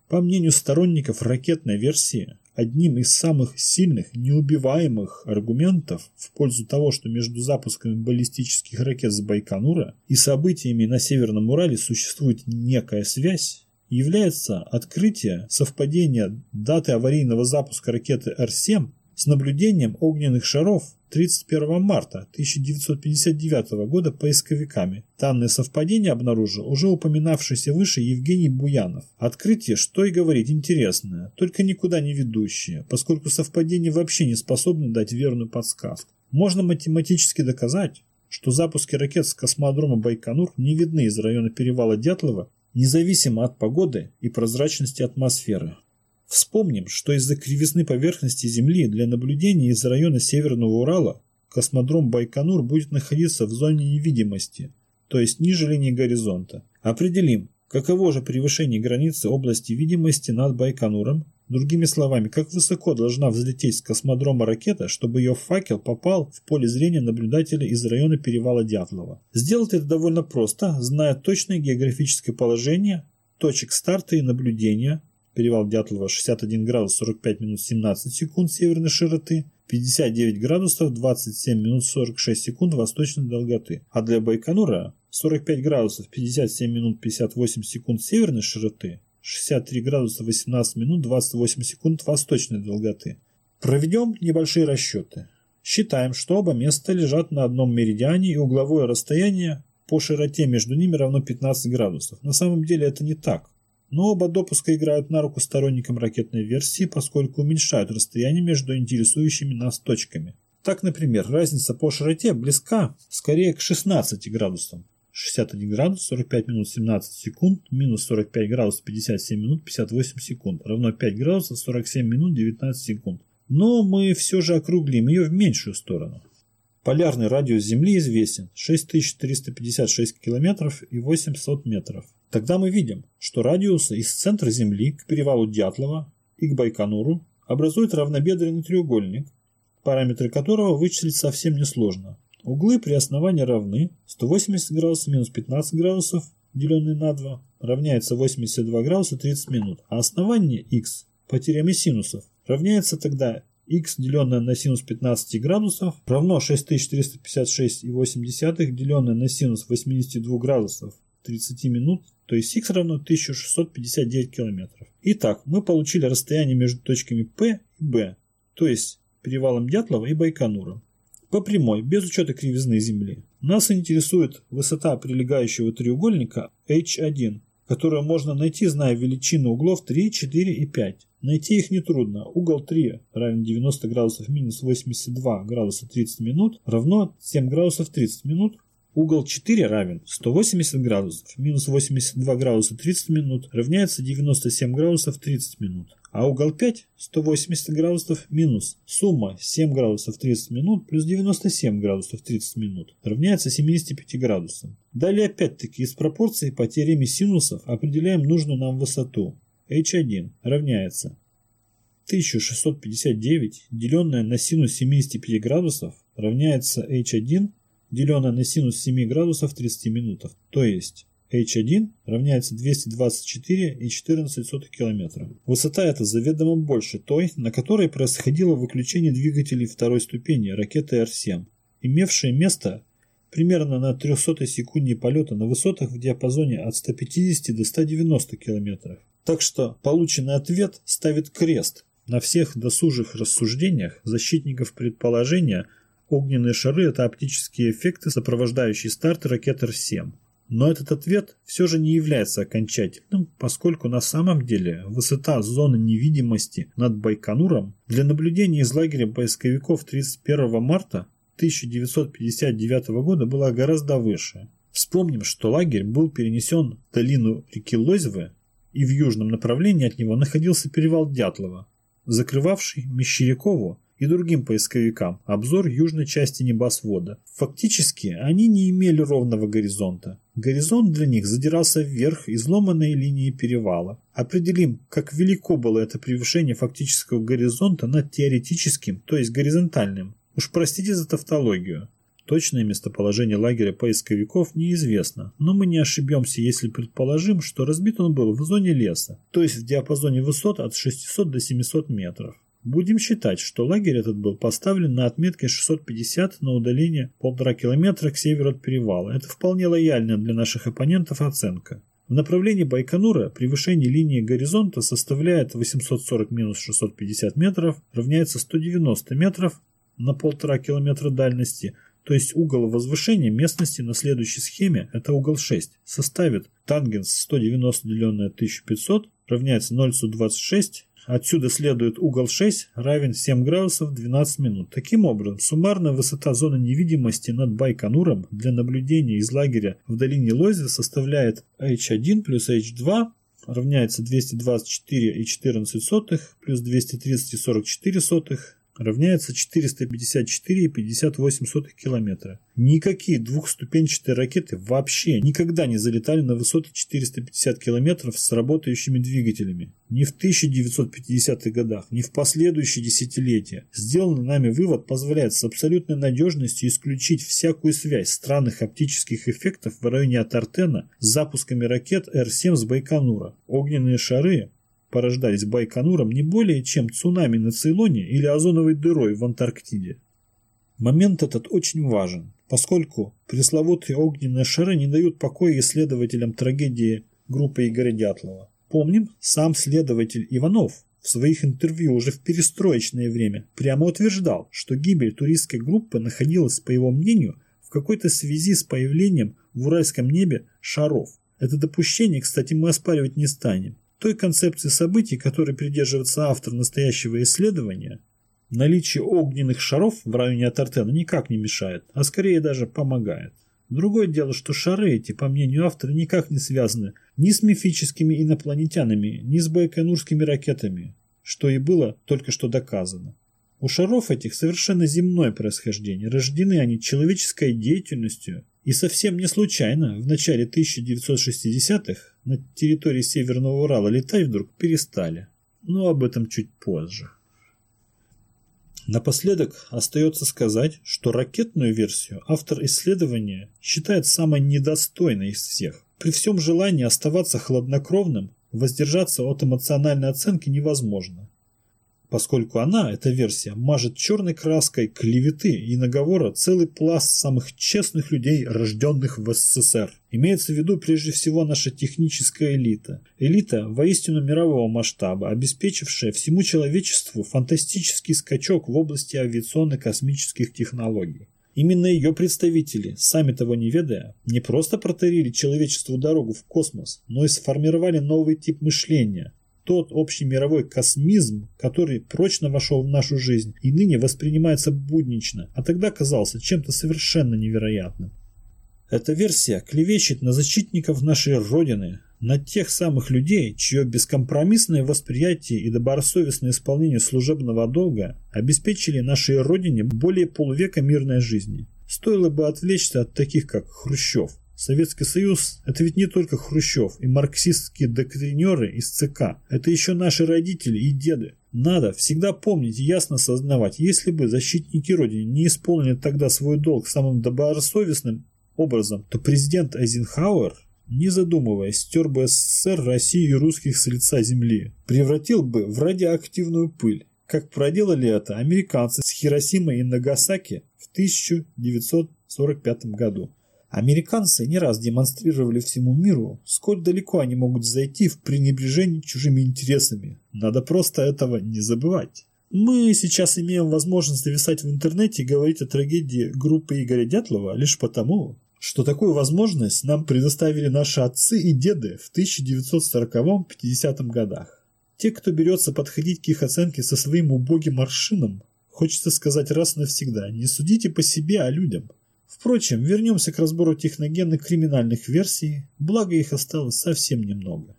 По мнению сторонников ракетной версии, одним из самых сильных, неубиваемых аргументов в пользу того, что между запусками баллистических ракет с Байконура и событиями на Северном Урале существует некая связь, является открытие совпадения даты аварийного запуска ракеты Р-7 с наблюдением огненных шаров 31 марта 1959 года поисковиками. Данное совпадение обнаружил уже упоминавшийся выше Евгений Буянов. Открытие, что и говорить, интересное, только никуда не ведущее, поскольку совпадения вообще не способны дать верную подсказку. Можно математически доказать, что запуски ракет с космодрома Байконур не видны из района перевала Дятлова независимо от погоды и прозрачности атмосферы. Вспомним, что из-за кривизны поверхности Земли для наблюдения из района Северного Урала космодром Байконур будет находиться в зоне невидимости, то есть ниже линии горизонта. Определим, каково же превышение границы области видимости над Байконуром Другими словами, как высоко должна взлететь с космодрома ракета, чтобы ее факел попал в поле зрения наблюдателя из района перевала Дятлова. Сделать это довольно просто, зная точное географическое положение, точек старта и наблюдения, перевал Дятлова 61 градус 45 минут 17 секунд северной широты, 59 градусов 27 минут 46 секунд восточной долготы, а для Байконура 45 градусов 57 минут 58 секунд северной широты, 63 градуса 18 минут 28 секунд восточной долготы. Проведем небольшие расчеты. Считаем, что оба места лежат на одном меридиане и угловое расстояние по широте между ними равно 15 градусов. На самом деле это не так. Но оба допуска играют на руку сторонникам ракетной версии, поскольку уменьшают расстояние между интересующими нас точками. Так, например, разница по широте близка скорее к 16 градусам, 61 градус 45 минут 17 секунд, минус 45 градусов 57 минут 58 секунд, равно 5 градусов 47 минут 19 секунд. Но мы все же округлим ее в меньшую сторону. Полярный радиус Земли известен 6356 километров и 800 метров. Тогда мы видим, что радиусы из центра Земли к перевалу Дятлова и к Байконуру образуют равнобедренный треугольник, параметры которого вычислить совсем несложно. Углы при основании равны 180 градусов минус 15 градусов, деленные на 2, равняется 82 градуса 30 минут. А основание x по теореме синусов равняется тогда x, деленное на синус 15 градусов, равно 6456,8, деленное на синус 82 градусов 30 минут, то есть x равно 1659 километров. Итак, мы получили расстояние между точками P и B, то есть перевалом Дятлова и Байконуром по прямой, без учета кривизны Земли. Нас интересует высота прилегающего треугольника H1, которую можно найти, зная величину углов 3, 4 и 5. Найти их нетрудно. Угол 3 равен 90 градусов минус 82 градуса 30 минут равно 7 градусов 30 минут. Угол 4 равен 180 градусов минус 82 градуса 30 минут равняется 97 градусов 30 минут. А угол 5 180 градусов минус сумма 7 градусов 30 минут плюс 97 градусов 30 минут равняется 75 градусам. Далее опять-таки из пропорции по теореме синусов определяем нужную нам высоту. h1 равняется 1659 деленное на синус 75 градусов равняется h1 деленное на синус 7 градусов 30 минутах. То есть H1 равняется 224,14 км. Высота эта заведомо больше той, на которой происходило выключение двигателей второй ступени ракеты Р-7, имевшее место примерно на 300 секунде полета на высотах в диапазоне от 150 до 190 км. Так что полученный ответ ставит крест на всех досужих рассуждениях защитников предположения огненные шары – это оптические эффекты, сопровождающие старт ракет Р-7. Но этот ответ все же не является окончательным, поскольку на самом деле высота зоны невидимости над Байконуром для наблюдения из лагеря поисковиков 31 марта 1959 года была гораздо выше. Вспомним, что лагерь был перенесен в долину реки Лозевы, и в южном направлении от него находился перевал Дятлова, закрывавший Мещерякову и другим поисковикам обзор южной части небосвода. Фактически, они не имели ровного горизонта. Горизонт для них задирался вверх изломанной линии перевала. Определим, как велико было это превышение фактического горизонта над теоретическим, то есть горизонтальным. Уж простите за тавтологию. Точное местоположение лагеря поисковиков неизвестно, но мы не ошибемся, если предположим, что разбит он был в зоне леса, то есть в диапазоне высот от 600 до 700 метров. Будем считать, что лагерь этот был поставлен на отметке 650 на удаление полтора километра к северу от перевала. Это вполне лояльная для наших оппонентов оценка. В направлении Байконура превышение линии горизонта составляет 840 минус 650 метров, равняется 190 метров на полтора километра дальности, то есть угол возвышения местности на следующей схеме, это угол 6, составит тангенс 190 деленное 1500 равняется 0,126 Отсюда следует угол 6 равен 7 градусов 12 минут. Таким образом, суммарная высота зоны невидимости над Байконуром для наблюдения из лагеря в долине Лози составляет h1 плюс h2 равняется 224,14 плюс 230,44 равняется 454,58 километра. Никакие двухступенчатые ракеты вообще никогда не залетали на высоты 450 километров с работающими двигателями. Ни в 1950-х годах, ни в последующие десятилетия. Сделанный нами вывод позволяет с абсолютной надежностью исключить всякую связь странных оптических эффектов в районе Атартена с запусками ракет Р-7 с Байконура. Огненные шары порождались Байконуром не более чем цунами на Цейлоне или озоновой дырой в Антарктиде. Момент этот очень важен, поскольку пресловутые огненные шары не дают покоя исследователям трагедии группы Игоря Дятлова. Помним, сам следователь Иванов в своих интервью уже в перестроечное время прямо утверждал, что гибель туристской группы находилась, по его мнению, в какой-то связи с появлением в уральском небе шаров. Это допущение, кстати, мы оспаривать не станем. Той концепции событий, которой придерживается автор настоящего исследования, наличие огненных шаров в районе Атартена никак не мешает, а скорее даже помогает. Другое дело, что шары эти, по мнению автора, никак не связаны ни с мифическими инопланетянами, ни с байконурскими ракетами, что и было только что доказано. У шаров этих совершенно земное происхождение, рождены они человеческой деятельностью и совсем не случайно в начале 1960-х на территории Северного Урала летать вдруг перестали. Но об этом чуть позже. Напоследок остается сказать, что ракетную версию автор исследования считает самой недостойной из всех. При всем желании оставаться хладнокровным, воздержаться от эмоциональной оценки невозможно поскольку она, эта версия, мажет черной краской клеветы и наговора целый пласт самых честных людей, рожденных в СССР. Имеется в виду прежде всего наша техническая элита. Элита воистину мирового масштаба, обеспечившая всему человечеству фантастический скачок в области авиационно-космических технологий. Именно ее представители, сами того не ведая, не просто проторили человечеству дорогу в космос, но и сформировали новый тип мышления, тот общий мировой космизм, который прочно вошел в нашу жизнь и ныне воспринимается буднично, а тогда казался чем-то совершенно невероятным. Эта версия клевещет на защитников нашей Родины, на тех самых людей, чье бескомпромиссное восприятие и добросовестное исполнение служебного долга обеспечили нашей Родине более полувека мирной жизни. Стоило бы отвлечься от таких, как Хрущев, Советский Союз – это ведь не только Хрущев и марксистские доктринеры из ЦК. Это еще наши родители и деды. Надо всегда помнить и ясно осознавать, если бы защитники Родины не исполнили тогда свой долг самым добросовестным образом, то президент Эйзенхауэр, не задумываясь, стер бы СССР, Россию и русских с лица земли, превратил бы в радиоактивную пыль, как проделали это американцы с Хиросимой и Нагасаки в 1945 году. Американцы не раз демонстрировали всему миру, сколь далеко они могут зайти в пренебрежении чужими интересами. Надо просто этого не забывать. Мы сейчас имеем возможность зависать в интернете и говорить о трагедии группы Игоря Дятлова лишь потому, что такую возможность нам предоставили наши отцы и деды в 1940-50 годах. Те, кто берется подходить к их оценке со своим убогим аршином, хочется сказать раз навсегда, не судите по себе, а людям. Впрочем, вернемся к разбору техногенных криминальных версий, благо их осталось совсем немного.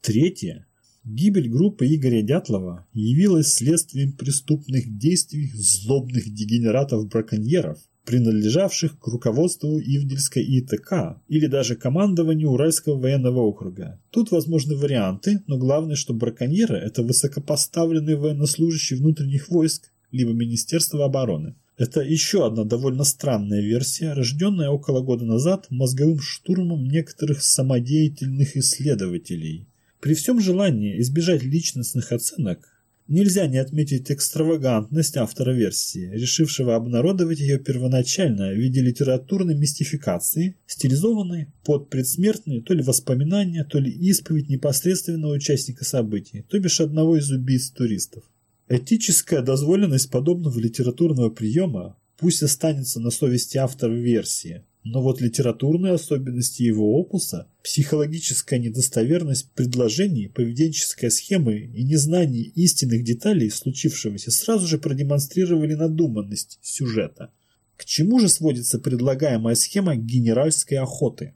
Третье. Гибель группы Игоря Дятлова явилась следствием преступных действий злобных дегенератов-браконьеров, принадлежавших к руководству Ивдельской ИТК или даже командованию Уральского военного округа. Тут возможны варианты, но главное, что браконьеры – это высокопоставленные военнослужащие внутренних войск, либо Министерства обороны. Это еще одна довольно странная версия, рожденная около года назад мозговым штурмом некоторых самодеятельных исследователей. При всем желании избежать личностных оценок, нельзя не отметить экстравагантность автора версии, решившего обнародовать ее первоначально в виде литературной мистификации, стилизованной под предсмертные то ли воспоминания, то ли исповедь непосредственного участника событий, то бишь одного из убийц туристов. Этическая дозволенность подобного литературного приема пусть останется на совести автора версии, но вот литературные особенности его опуса, психологическая недостоверность предложений, поведенческая схема и незнание истинных деталей случившегося сразу же продемонстрировали надуманность сюжета. К чему же сводится предлагаемая схема генеральской охоты?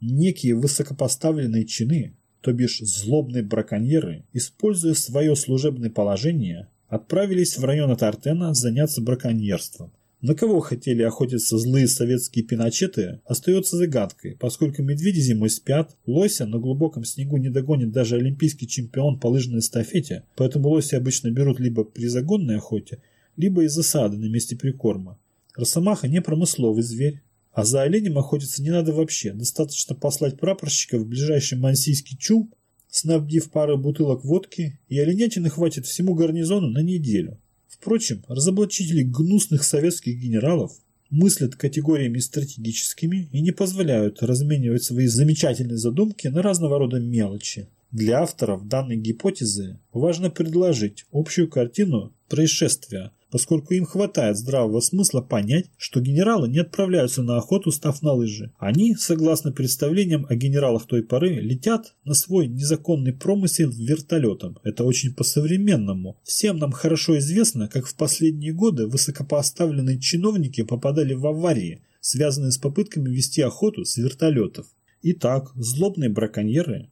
Некие высокопоставленные чины, то бишь злобные браконьеры, используя свое служебное положение, отправились в район Тартена заняться браконьерством. На кого хотели охотиться злые советские пиночеты, остается загадкой, поскольку медведи зимой спят, лося на глубоком снегу не догонит даже олимпийский чемпион по лыжной эстафете, поэтому лоси обычно берут либо при загонной охоте, либо из засады на месте прикорма. Росомаха не промысловый зверь, а за оленем охотиться не надо вообще. Достаточно послать прапорщика в ближайший мансийский чум, снабдив пару бутылок водки, и оленятины хватит всему гарнизону на неделю. Впрочем, разоблачители гнусных советских генералов мыслят категориями стратегическими и не позволяют разменивать свои замечательные задумки на разного рода мелочи. Для авторов данной гипотезы важно предложить общую картину происшествия, поскольку им хватает здравого смысла понять, что генералы не отправляются на охоту, став на лыжи. Они, согласно представлениям о генералах той поры, летят на свой незаконный промысел вертолетом. Это очень по-современному. Всем нам хорошо известно, как в последние годы высокопоставленные чиновники попадали в аварии, связанные с попытками вести охоту с вертолетов. Итак, злобные браконьеры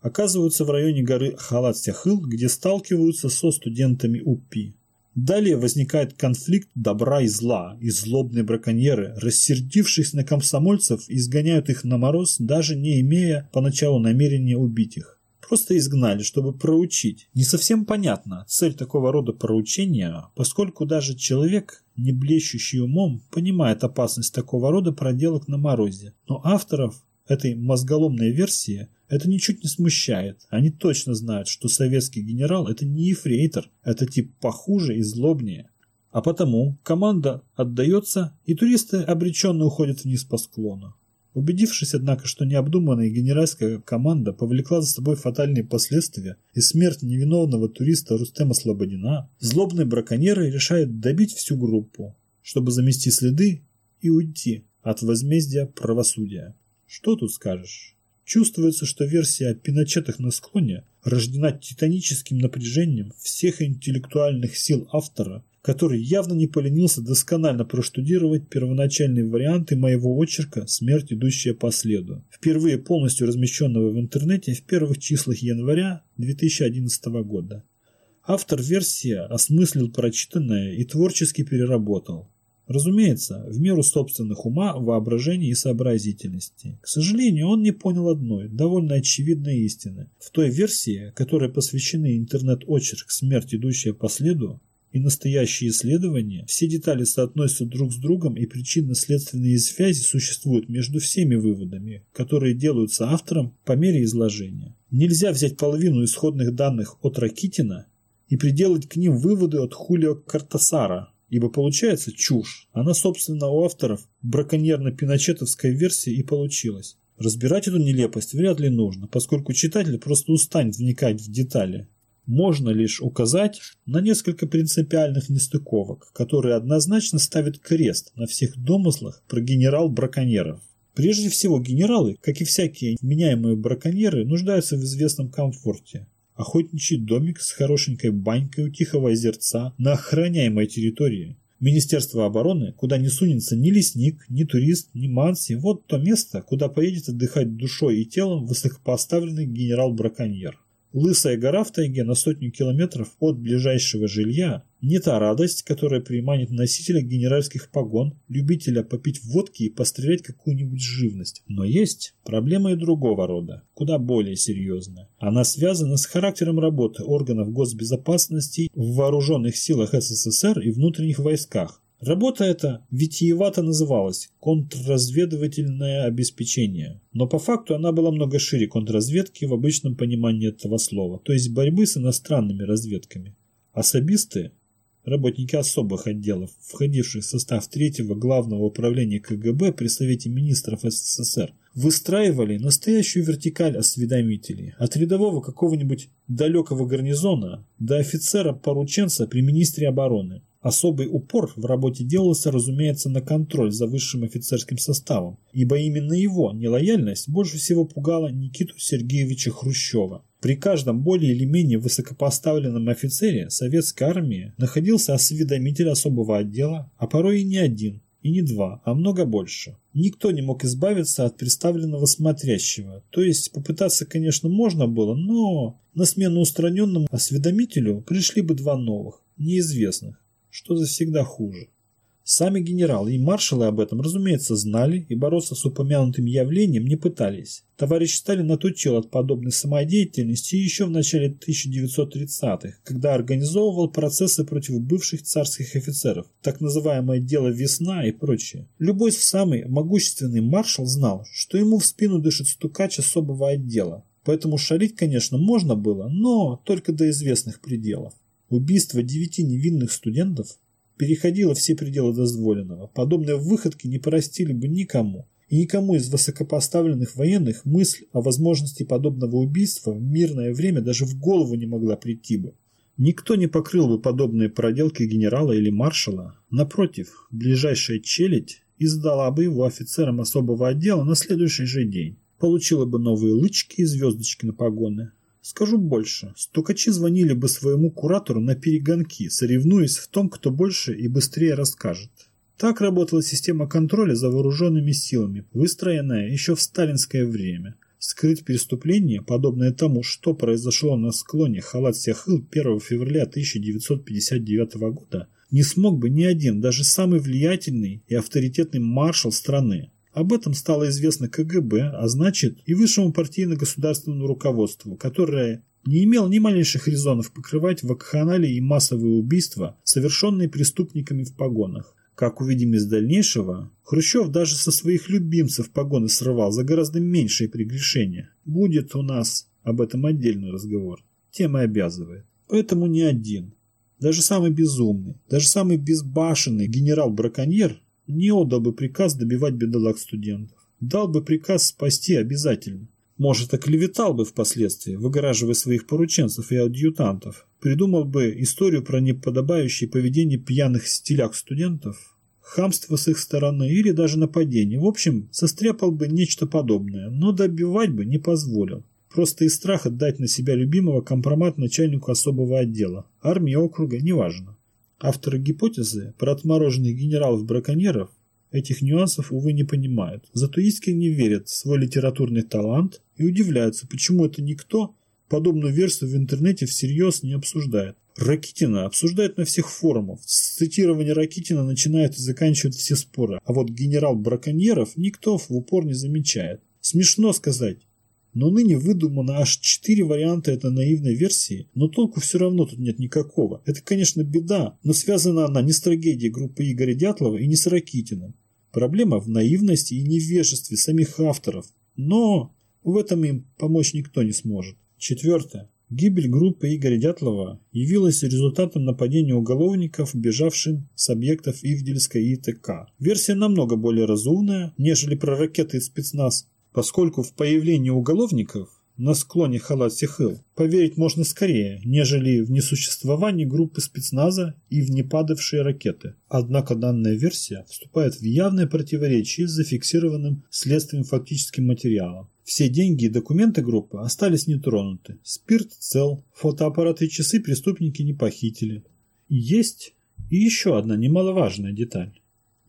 оказываются в районе горы Халат-Сяхыл, где сталкиваются со студентами УПИ. Далее возникает конфликт добра и зла, и злобные браконьеры, рассердившись на комсомольцев, изгоняют их на мороз, даже не имея поначалу намерения убить их. Просто изгнали, чтобы проучить. Не совсем понятна цель такого рода проучения, поскольку даже человек, не блещущий умом, понимает опасность такого рода проделок на морозе. Но авторов этой мозголомной версии это ничуть не смущает. Они точно знают, что советский генерал – это не ефрейтор, это тип похуже и злобнее. А потому команда отдается, и туристы обреченно уходят вниз по склону. Убедившись, однако, что необдуманная генеральская команда повлекла за собой фатальные последствия и смерть невиновного туриста Рустема Слободина, злобные браконьеры решают добить всю группу, чтобы замести следы и уйти от возмездия правосудия. Что тут скажешь? Чувствуется, что версия о пиночетах на склоне рождена титаническим напряжением всех интеллектуальных сил автора, который явно не поленился досконально проштудировать первоначальные варианты моего очерка «Смерть, идущая по следу», впервые полностью размещенного в интернете в первых числах января 2011 года. Автор версии осмыслил прочитанное и творчески переработал. Разумеется, в меру собственных ума, воображения и сообразительности. К сожалению, он не понял одной, довольно очевидной истины. В той версии, которой посвящены интернет-очерк «Смерть, идущая по следу», и настоящие исследования, все детали соотносятся друг с другом и причинно-следственные связи существуют между всеми выводами, которые делаются автором по мере изложения. Нельзя взять половину исходных данных от Ракитина и приделать к ним выводы от Хулио Картасара, Ибо получается чушь. Она, собственно, у авторов браконьерно-пиночетовской версии и получилась. Разбирать эту нелепость вряд ли нужно, поскольку читатель просто устанет вникать в детали. можно лишь указать на несколько принципиальных нестыковок, которые однозначно ставят крест на всех домыслах про генерал-браконьеров. Прежде всего, генералы, как и всякие вменяемые браконьеры, нуждаются в известном комфорте. Охотничий домик с хорошенькой банькой у тихого озерца на охраняемой территории. Министерство обороны, куда не сунется ни лесник, ни турист, ни манси, вот то место, куда поедет отдыхать душой и телом высокопоставленный генерал-браконьер. Лысая гора в тайге на сотню километров от ближайшего жилья не та радость, которая приманит носителя генеральских погон, любителя попить водки и пострелять какую-нибудь живность. Но есть проблема и другого рода, куда более серьезная. Она связана с характером работы органов госбезопасности в вооруженных силах СССР и внутренних войсках, Работа эта витиевато называлась «контрразведывательное обеспечение», но по факту она была много шире контрразведки в обычном понимании этого слова, то есть борьбы с иностранными разведками. Особисты, работники особых отделов, входивших в состав третьего главного управления КГБ при Совете министров СССР, выстраивали настоящую вертикаль осведомителей, от рядового какого-нибудь далекого гарнизона до офицера-порученца при министре обороны. Особый упор в работе делался, разумеется, на контроль за высшим офицерским составом, ибо именно его нелояльность больше всего пугала Никиту Сергеевича Хрущева. При каждом более или менее высокопоставленном офицере советской армии находился осведомитель особого отдела, а порой и не один, и не два, а много больше. Никто не мог избавиться от представленного смотрящего, то есть попытаться, конечно, можно было, но на смену устраненному осведомителю пришли бы два новых, неизвестных что завсегда хуже. Сами генералы и маршалы об этом, разумеется, знали и бороться с упомянутым явлением не пытались. Товарищ Сталин отучил от подобной самодеятельности еще в начале 1930-х, когда организовывал процессы против бывших царских офицеров, так называемое «дело весна» и прочее. Любой самый могущественный маршал знал, что ему в спину дышит стукач особого отдела. Поэтому шалить, конечно, можно было, но только до известных пределов. Убийство девяти невинных студентов переходило все пределы дозволенного. Подобные выходки не простили бы никому. И никому из высокопоставленных военных мысль о возможности подобного убийства в мирное время даже в голову не могла прийти бы. Никто не покрыл бы подобные проделки генерала или маршала. Напротив, ближайшая челядь издала бы его офицерам особого отдела на следующий же день. Получила бы новые лычки и звездочки на погоны, Скажу больше, стукачи звонили бы своему куратору на перегонки, соревнуясь в том, кто больше и быстрее расскажет. Так работала система контроля за вооруженными силами, выстроенная еще в сталинское время. Скрыть преступление, подобное тому, что произошло на склоне Халат-Сяхыл 1 февраля 1959 года, не смог бы ни один, даже самый влиятельный и авторитетный маршал страны. Об этом стало известно КГБ, а значит и высшему партийно-государственному руководству, которое не имел ни малейших резонов покрывать вакханалии и массовые убийства, совершенные преступниками в погонах. Как увидим из дальнейшего, Хрущев даже со своих любимцев погоны срывал за гораздо меньшие прегрешения. Будет у нас об этом отдельный разговор. Тема обязывает. Поэтому не один. Даже самый безумный, даже самый безбашенный генерал-браконьер не отдал бы приказ добивать бедолаг студентов. Дал бы приказ спасти обязательно. Может, оклеветал бы впоследствии, выгораживая своих порученцев и адъютантов. Придумал бы историю про неподобающее поведение пьяных стиляк студентов, хамство с их стороны или даже нападение. В общем, состряпал бы нечто подобное, но добивать бы не позволил. Просто из страха дать на себя любимого компромат начальнику особого отдела. Армии округа, неважно. Авторы гипотезы про отмороженных генералов-браконьеров этих нюансов, увы, не понимают. Зато искренне верят в свой литературный талант и удивляются, почему это никто подобную версию в интернете всерьез не обсуждает. Ракитина обсуждают на всех форумах. С цитирования Ракитина начинают и заканчивают все споры. А вот генерал-браконьеров никто в упор не замечает. Смешно сказать, но ныне выдумано аж четыре варианта этой наивной версии, но толку все равно тут нет никакого. Это, конечно, беда, но связана она не с трагедией группы Игоря Дятлова и не с Ракитиным. Проблема в наивности и невежестве самих авторов. Но в этом им помочь никто не сможет. Четвертое. Гибель группы Игоря Дятлова явилась результатом нападения уголовников, бежавшим с объектов Ивдельской ИТК. Версия намного более разумная, нежели про ракеты и спецназ, поскольку в появлении уголовников на склоне Халат-Сихыл поверить можно скорее, нежели в несуществование группы спецназа и в непадавшие ракеты. Однако данная версия вступает в явное противоречие с зафиксированным следствием фактическим материалом. Все деньги и документы группы остались нетронуты. Спирт цел, фотоаппараты и часы преступники не похитили. Есть и еще одна немаловажная деталь.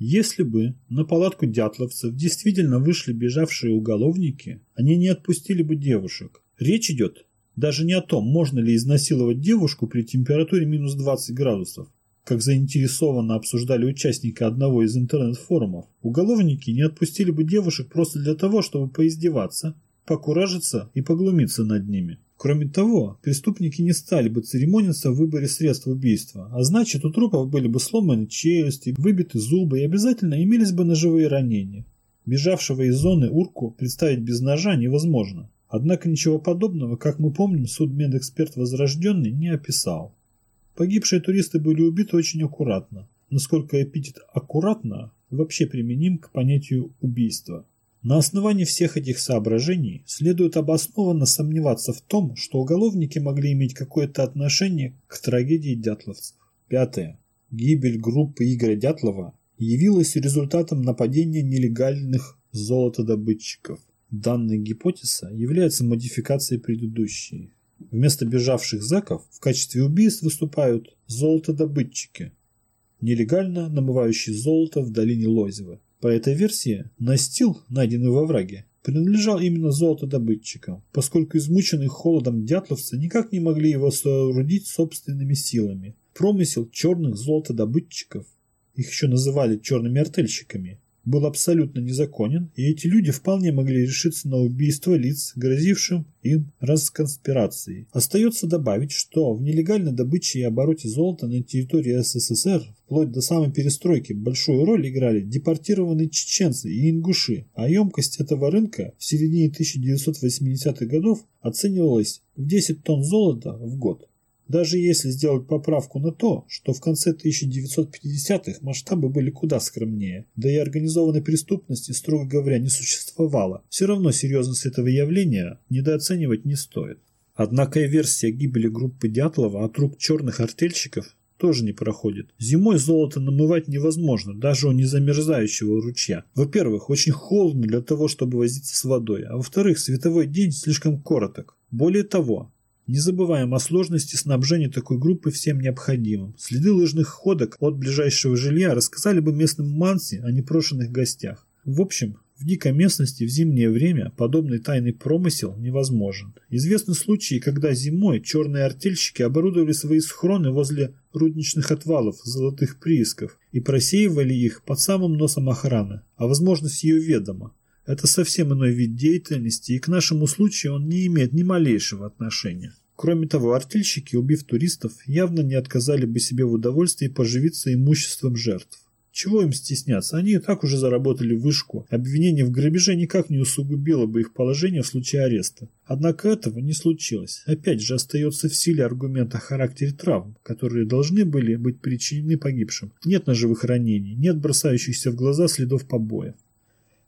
Если бы на палатку дятловцев действительно вышли бежавшие уголовники, они не отпустили бы девушек. Речь идет даже не о том, можно ли изнасиловать девушку при температуре минус 20 градусов, как заинтересованно обсуждали участники одного из интернет-форумов. Уголовники не отпустили бы девушек просто для того, чтобы поиздеваться, покуражиться и поглумиться над ними. Кроме того, преступники не стали бы церемониться в выборе средств убийства, а значит у трупов были бы сломаны челюсти, выбиты зубы и обязательно имелись бы ножевые ранения. Бежавшего из зоны урку представить без ножа невозможно. Однако ничего подобного, как мы помним, судмедэксперт Возрожденный не описал. Погибшие туристы были убиты очень аккуратно, насколько эпитет «аккуратно» вообще применим к понятию убийства. На основании всех этих соображений следует обоснованно сомневаться в том, что уголовники могли иметь какое-то отношение к трагедии дятловцев. Пятое. Гибель группы Игоря Дятлова явилась результатом нападения нелегальных золотодобытчиков. Данная гипотеза является модификацией предыдущей. Вместо бежавших заков в качестве убийств выступают золотодобытчики, нелегально намывающие золото в долине Лозева. По этой версии, настил, найденный во враге, принадлежал именно золотодобытчикам, поскольку измученные холодом дятловцы никак не могли его соорудить собственными силами. Промысел черных золотодобытчиков, их еще называли черными артельщиками, был абсолютно незаконен, и эти люди вполне могли решиться на убийство лиц, грозившим им расконспирацией. Остается добавить, что в нелегальной добыче и обороте золота на территории СССР вплоть до самой перестройки большую роль играли депортированные чеченцы и ингуши, а емкость этого рынка в середине 1980-х годов оценивалась в 10 тонн золота в год. Даже если сделать поправку на то, что в конце 1950-х масштабы были куда скромнее, да и организованной преступности, строго говоря, не существовало, все равно серьезность этого явления недооценивать не стоит. Однако и версия гибели группы Дятлова от рук черных артельщиков тоже не проходит. Зимой золото намывать невозможно, даже у незамерзающего ручья. Во-первых, очень холодно для того, чтобы возиться с водой, а во-вторых, световой день слишком короток. Более того, не забываем о сложности снабжения такой группы всем необходимым. Следы лыжных ходок от ближайшего жилья рассказали бы местным Манси о непрошенных гостях. В общем, в дикой местности в зимнее время подобный тайный промысел невозможен. Известны случаи, когда зимой черные артельщики оборудовали свои схроны возле рудничных отвалов золотых приисков и просеивали их под самым носом охраны, а возможность ее ведома. Это совсем иной вид деятельности, и к нашему случаю он не имеет ни малейшего отношения. Кроме того, артельщики, убив туристов, явно не отказали бы себе в удовольствии поживиться имуществом жертв. Чего им стесняться? Они и так уже заработали вышку. Обвинение в грабеже никак не усугубило бы их положение в случае ареста. Однако этого не случилось. Опять же остается в силе аргумент о характере травм, которые должны были быть причинены погибшим. Нет ножевых ранений, нет бросающихся в глаза следов побоя.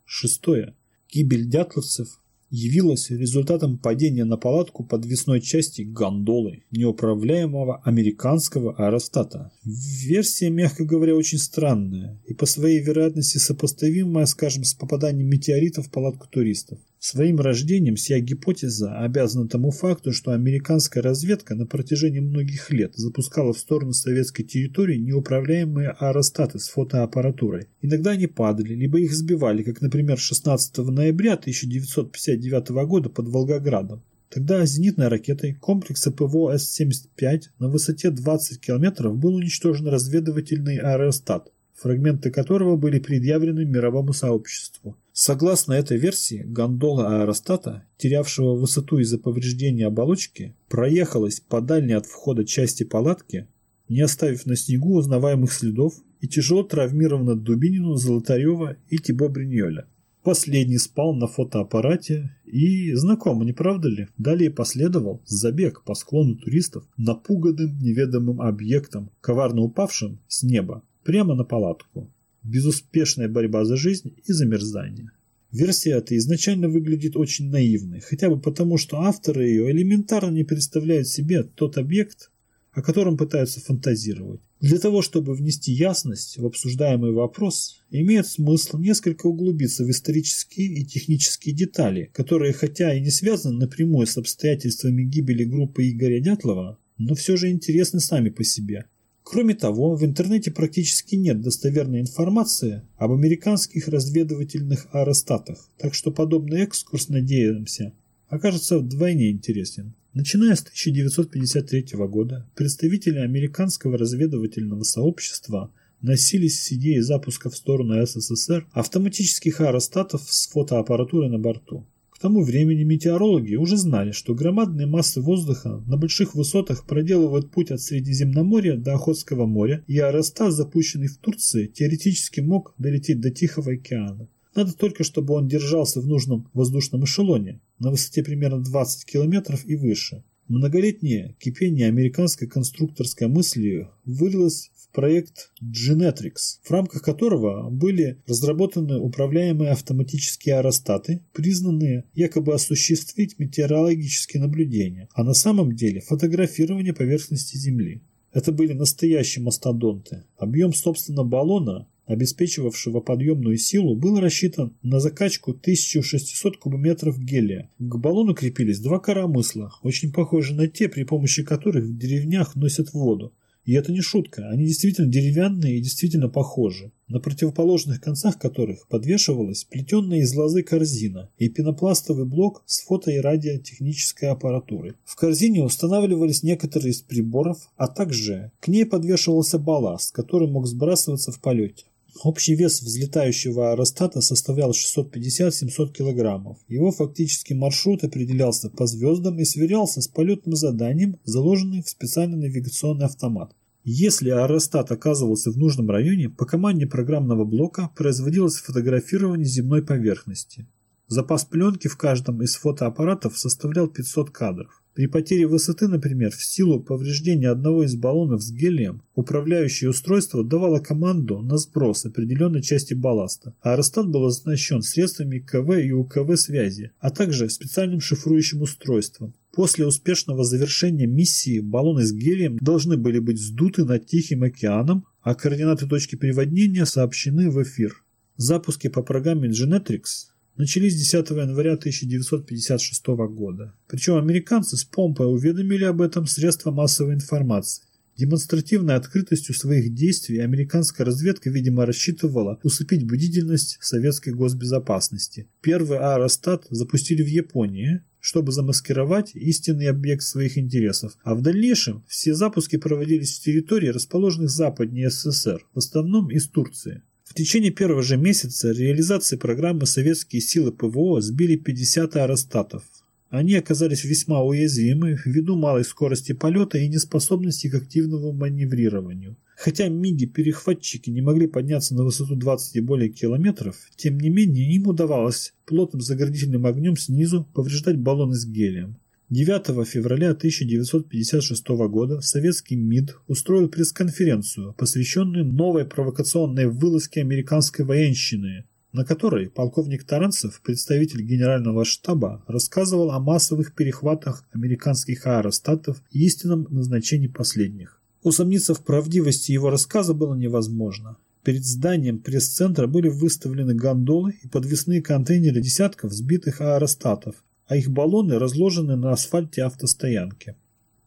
Шестое. Гибель дятловцев явилась результатом падения на палатку подвесной части гондолы неуправляемого американского аэростата. Версия, мягко говоря, очень странная и по своей вероятности сопоставимая, скажем, с попаданием метеорита в палатку туристов. Своим рождением вся гипотеза обязана тому факту, что американская разведка на протяжении многих лет запускала в сторону советской территории неуправляемые аэростаты с фотоаппаратурой. Иногда они падали, либо их сбивали, как, например, 16 ноября 1959 года под Волгоградом. Тогда зенитной ракетой комплекса ПВО С-75 на высоте 20 км был уничтожен разведывательный аэростат, фрагменты которого были предъявлены мировому сообществу. Согласно этой версии, гондола аэростата, терявшего высоту из-за повреждения оболочки, проехалась по дальней от входа части палатки, не оставив на снегу узнаваемых следов, и тяжело травмирована Дубинину, Золотарева и Тибо Бриньоля. Последний спал на фотоаппарате и, знакомо, не правда ли, далее последовал забег по склону туристов напуганным неведомым объектом, коварно упавшим с неба, прямо на палатку безуспешная борьба за жизнь и замерзание. Версия эта изначально выглядит очень наивной, хотя бы потому, что авторы ее элементарно не представляют себе тот объект, о котором пытаются фантазировать. Для того, чтобы внести ясность в обсуждаемый вопрос, имеет смысл несколько углубиться в исторические и технические детали, которые хотя и не связаны напрямую с обстоятельствами гибели группы Игоря Дятлова, но все же интересны сами по себе. Кроме того, в интернете практически нет достоверной информации об американских разведывательных аэростатах, так что подобный экскурс, надеемся, окажется вдвойне интересен. Начиная с 1953 года, представители американского разведывательного сообщества носились с идеей запуска в сторону СССР автоматических аэростатов с фотоаппаратурой на борту тому времени метеорологи уже знали, что громадные массы воздуха на больших высотах проделывают путь от Средиземноморья до Охотского моря, и аэростат, запущенный в Турции, теоретически мог долететь до Тихого океана. Надо только, чтобы он держался в нужном воздушном эшелоне на высоте примерно 20 километров и выше. Многолетнее кипение американской конструкторской мысли вылилось проект Genetrix, в рамках которого были разработаны управляемые автоматические аэростаты, признанные якобы осуществить метеорологические наблюдения, а на самом деле фотографирование поверхности Земли. Это были настоящие мастодонты. Объем, собственно, баллона обеспечивавшего подъемную силу, был рассчитан на закачку 1600 кубометров гелия. К баллону крепились два коромысла, очень похожие на те, при помощи которых в деревнях носят воду. И это не шутка, они действительно деревянные и действительно похожи, на противоположных концах которых подвешивалась плетенная из лозы корзина и пенопластовый блок с фото- и радиотехнической аппаратурой. В корзине устанавливались некоторые из приборов, а также к ней подвешивался балласт, который мог сбрасываться в полете. Общий вес взлетающего аэростата составлял 650-700 килограммов. Его фактический маршрут определялся по звездам и сверялся с полетным заданием, заложенным в специальный навигационный автомат. Если аэростат оказывался в нужном районе, по команде программного блока производилось фотографирование земной поверхности. Запас пленки в каждом из фотоаппаратов составлял 500 кадров. При потере высоты, например, в силу повреждения одного из баллонов с гелием, управляющее устройство давало команду на сброс определенной части балласта. Аэростат был оснащен средствами КВ и УКВ связи, а также специальным шифрующим устройством. После успешного завершения миссии баллоны с гелием должны были быть сдуты над Тихим океаном, а координаты точки приводнения сообщены в эфир. Запуски по программе Genetrix начались 10 января 1956 года. Причем американцы с помпой уведомили об этом средства массовой информации. Демонстративной открытостью своих действий американская разведка, видимо, рассчитывала усыпить бдительность советской госбезопасности. Первый аэростат запустили в Японии, чтобы замаскировать истинный объект своих интересов, а в дальнейшем все запуски проводились в территории, расположенных западнее СССР, в основном из Турции. В течение первого же месяца реализации программы советские силы ПВО сбили 50 аэростатов. Они оказались весьма уязвимы ввиду малой скорости полета и неспособности к активному маневрированию. Хотя МИГи-перехватчики не могли подняться на высоту 20 и более километров, тем не менее им удавалось плотным заградительным огнем снизу повреждать баллоны с гелием. 9 февраля 1956 года советский МИД устроил пресс-конференцию, посвященную новой провокационной вылазке американской военщины, на которой полковник Таранцев, представитель генерального штаба, рассказывал о массовых перехватах американских аэростатов и истинном назначении последних. Усомниться в правдивости его рассказа было невозможно. Перед зданием пресс-центра были выставлены гондолы и подвесные контейнеры десятков сбитых аэростатов, а их баллоны разложены на асфальте автостоянки.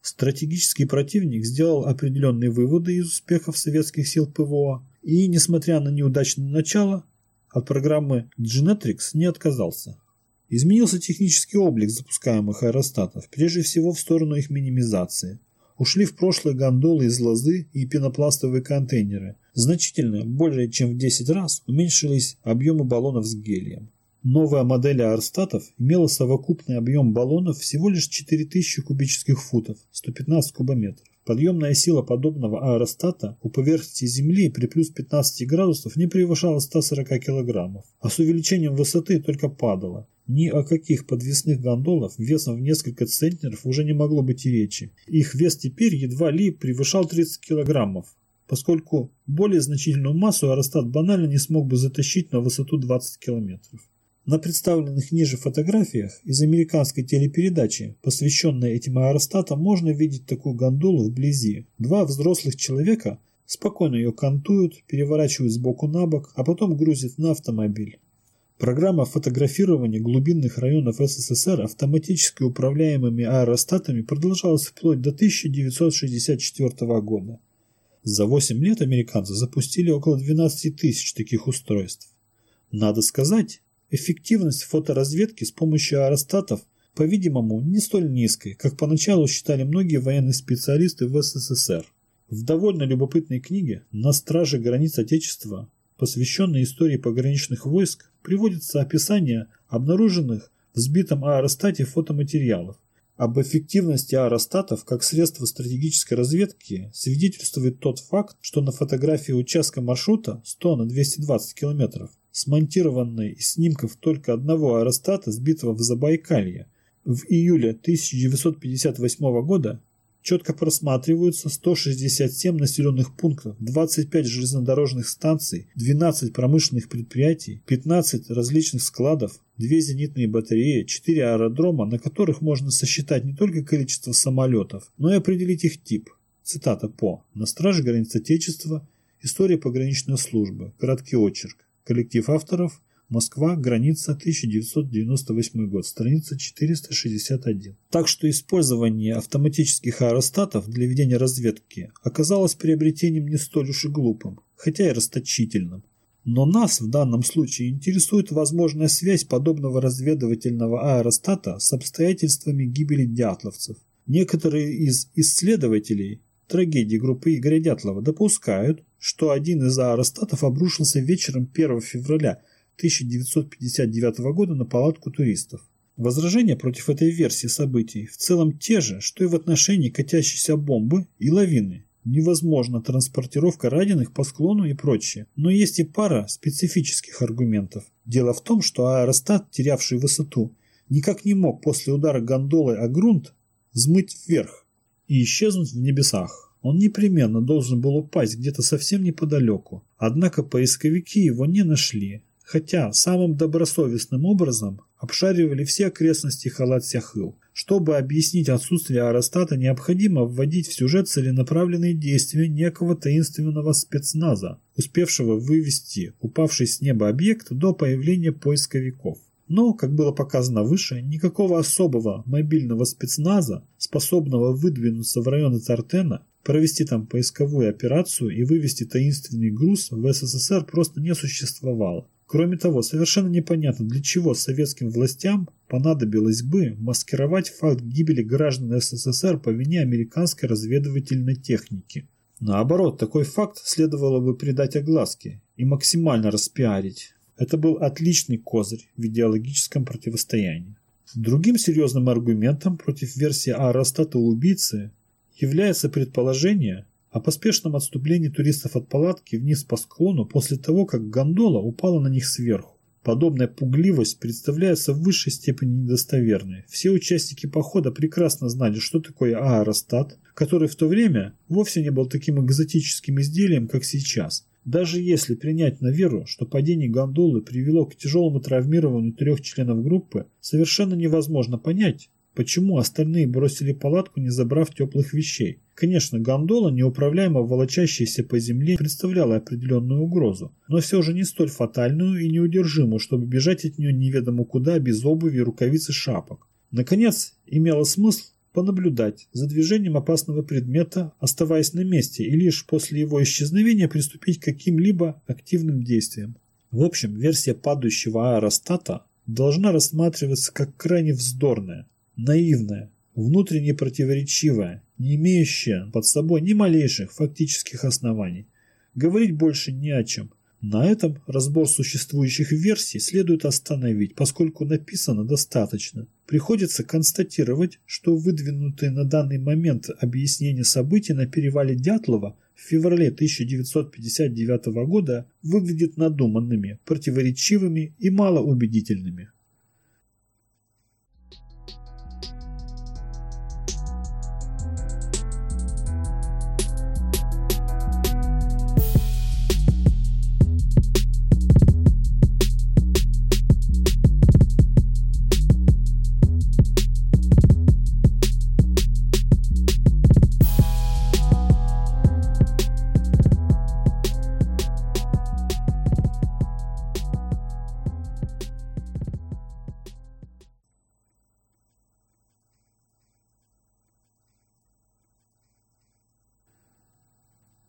Стратегический противник сделал определенные выводы из успехов советских сил ПВО и, несмотря на неудачное начало, от программы Genetrix не отказался. Изменился технический облик запускаемых аэростатов, прежде всего в сторону их минимизации. Ушли в прошлое гондолы из лозы и пенопластовые контейнеры. Значительно, более чем в 10 раз, уменьшились объемы баллонов с гелием. Новая модель аэростатов имела совокупный объем баллонов всего лишь 4000 кубических футов, 115 кубометров. Подъемная сила подобного аэростата у поверхности Земли при плюс 15 градусов не превышала 140 килограммов, а с увеличением высоты только падала. Ни о каких подвесных гондолах весом в несколько центнеров уже не могло быть и речи. Их вес теперь едва ли превышал 30 килограммов, поскольку более значительную массу аэростат банально не смог бы затащить на высоту 20 километров. На представленных ниже фотографиях из американской телепередачи, посвященной этим аэростатам, можно видеть такую гондолу вблизи. Два взрослых человека спокойно ее кантуют, переворачивают с боку на бок, а потом грузят на автомобиль. Программа фотографирования глубинных районов СССР автоматически управляемыми аэростатами продолжалась вплоть до 1964 года. За 8 лет американцы запустили около 12 тысяч таких устройств. Надо сказать, Эффективность фоторазведки с помощью аэростатов, по-видимому, не столь низкой, как поначалу считали многие военные специалисты в СССР. В довольно любопытной книге «На страже границ Отечества», посвященной истории пограничных войск, приводится описание обнаруженных в сбитом аэростате фотоматериалов. Об эффективности аэростатов как средства стратегической разведки свидетельствует тот факт, что на фотографии участка маршрута 100 на 220 км смонтированной из снимков только одного аэростата, сбитого в Забайкалье. В июле 1958 года четко просматриваются 167 населенных пунктов, 25 железнодорожных станций, 12 промышленных предприятий, 15 различных складов, 2 зенитные батареи, 4 аэродрома, на которых можно сосчитать не только количество самолетов, но и определить их тип. Цитата по «На страже границ Отечества. История пограничной службы. Краткий очерк. Коллектив авторов. Москва. Граница. 1998 год. Страница 461. Так что использование автоматических аэростатов для ведения разведки оказалось приобретением не столь уж и глупым, хотя и расточительным. Но нас в данном случае интересует возможная связь подобного разведывательного аэростата с обстоятельствами гибели дятловцев. Некоторые из исследователей трагедии группы Игоря Дятлова допускают, что один из аэростатов обрушился вечером 1 февраля 1959 года на палатку туристов. Возражения против этой версии событий в целом те же, что и в отношении катящейся бомбы и лавины. Невозможна транспортировка раненых по склону и прочее. Но есть и пара специфических аргументов. Дело в том, что аэростат, терявший высоту, никак не мог после удара гондолы о грунт взмыть вверх и исчезнуть в небесах. Он непременно должен был упасть где-то совсем неподалеку. Однако поисковики его не нашли, хотя самым добросовестным образом обшаривали все окрестности Халат-Сяхыл. Чтобы объяснить отсутствие аэростата, необходимо вводить в сюжет целенаправленные действия некого таинственного спецназа, успевшего вывести упавший с неба объект до появления поисковиков. Но, как было показано выше, никакого особого мобильного спецназа, способного выдвинуться в районы Тартена, Провести там поисковую операцию и вывести таинственный груз в СССР просто не существовало. Кроме того, совершенно непонятно, для чего советским властям понадобилось бы маскировать факт гибели граждан СССР по вине американской разведывательной техники. Наоборот, такой факт следовало бы придать огласке и максимально распиарить. Это был отличный козырь в идеологическом противостоянии. Другим серьезным аргументом против версии аэростата убийцы является предположение о поспешном отступлении туристов от палатки вниз по склону после того, как гондола упала на них сверху. Подобная пугливость представляется в высшей степени недостоверной. Все участники похода прекрасно знали, что такое аэростат, который в то время вовсе не был таким экзотическим изделием, как сейчас. Даже если принять на веру, что падение гондолы привело к тяжелому травмированию трех членов группы, совершенно невозможно понять, Почему остальные бросили палатку, не забрав теплых вещей? Конечно, гондола, неуправляемо волочащаяся по земле, представляла определенную угрозу, но все же не столь фатальную и неудержимую, чтобы бежать от нее неведомо куда без обуви, рукавиц и шапок. Наконец, имело смысл понаблюдать за движением опасного предмета, оставаясь на месте, и лишь после его исчезновения приступить к каким-либо активным действиям. В общем, версия падающего аэростата должна рассматриваться как крайне вздорная, наивная, внутренне противоречивая, не имеющая под собой ни малейших фактических оснований. Говорить больше не о чем. На этом разбор существующих версий следует остановить, поскольку написано достаточно. Приходится констатировать, что выдвинутые на данный момент объяснения событий на перевале Дятлова в феврале 1959 года выглядят надуманными, противоречивыми и малоубедительными.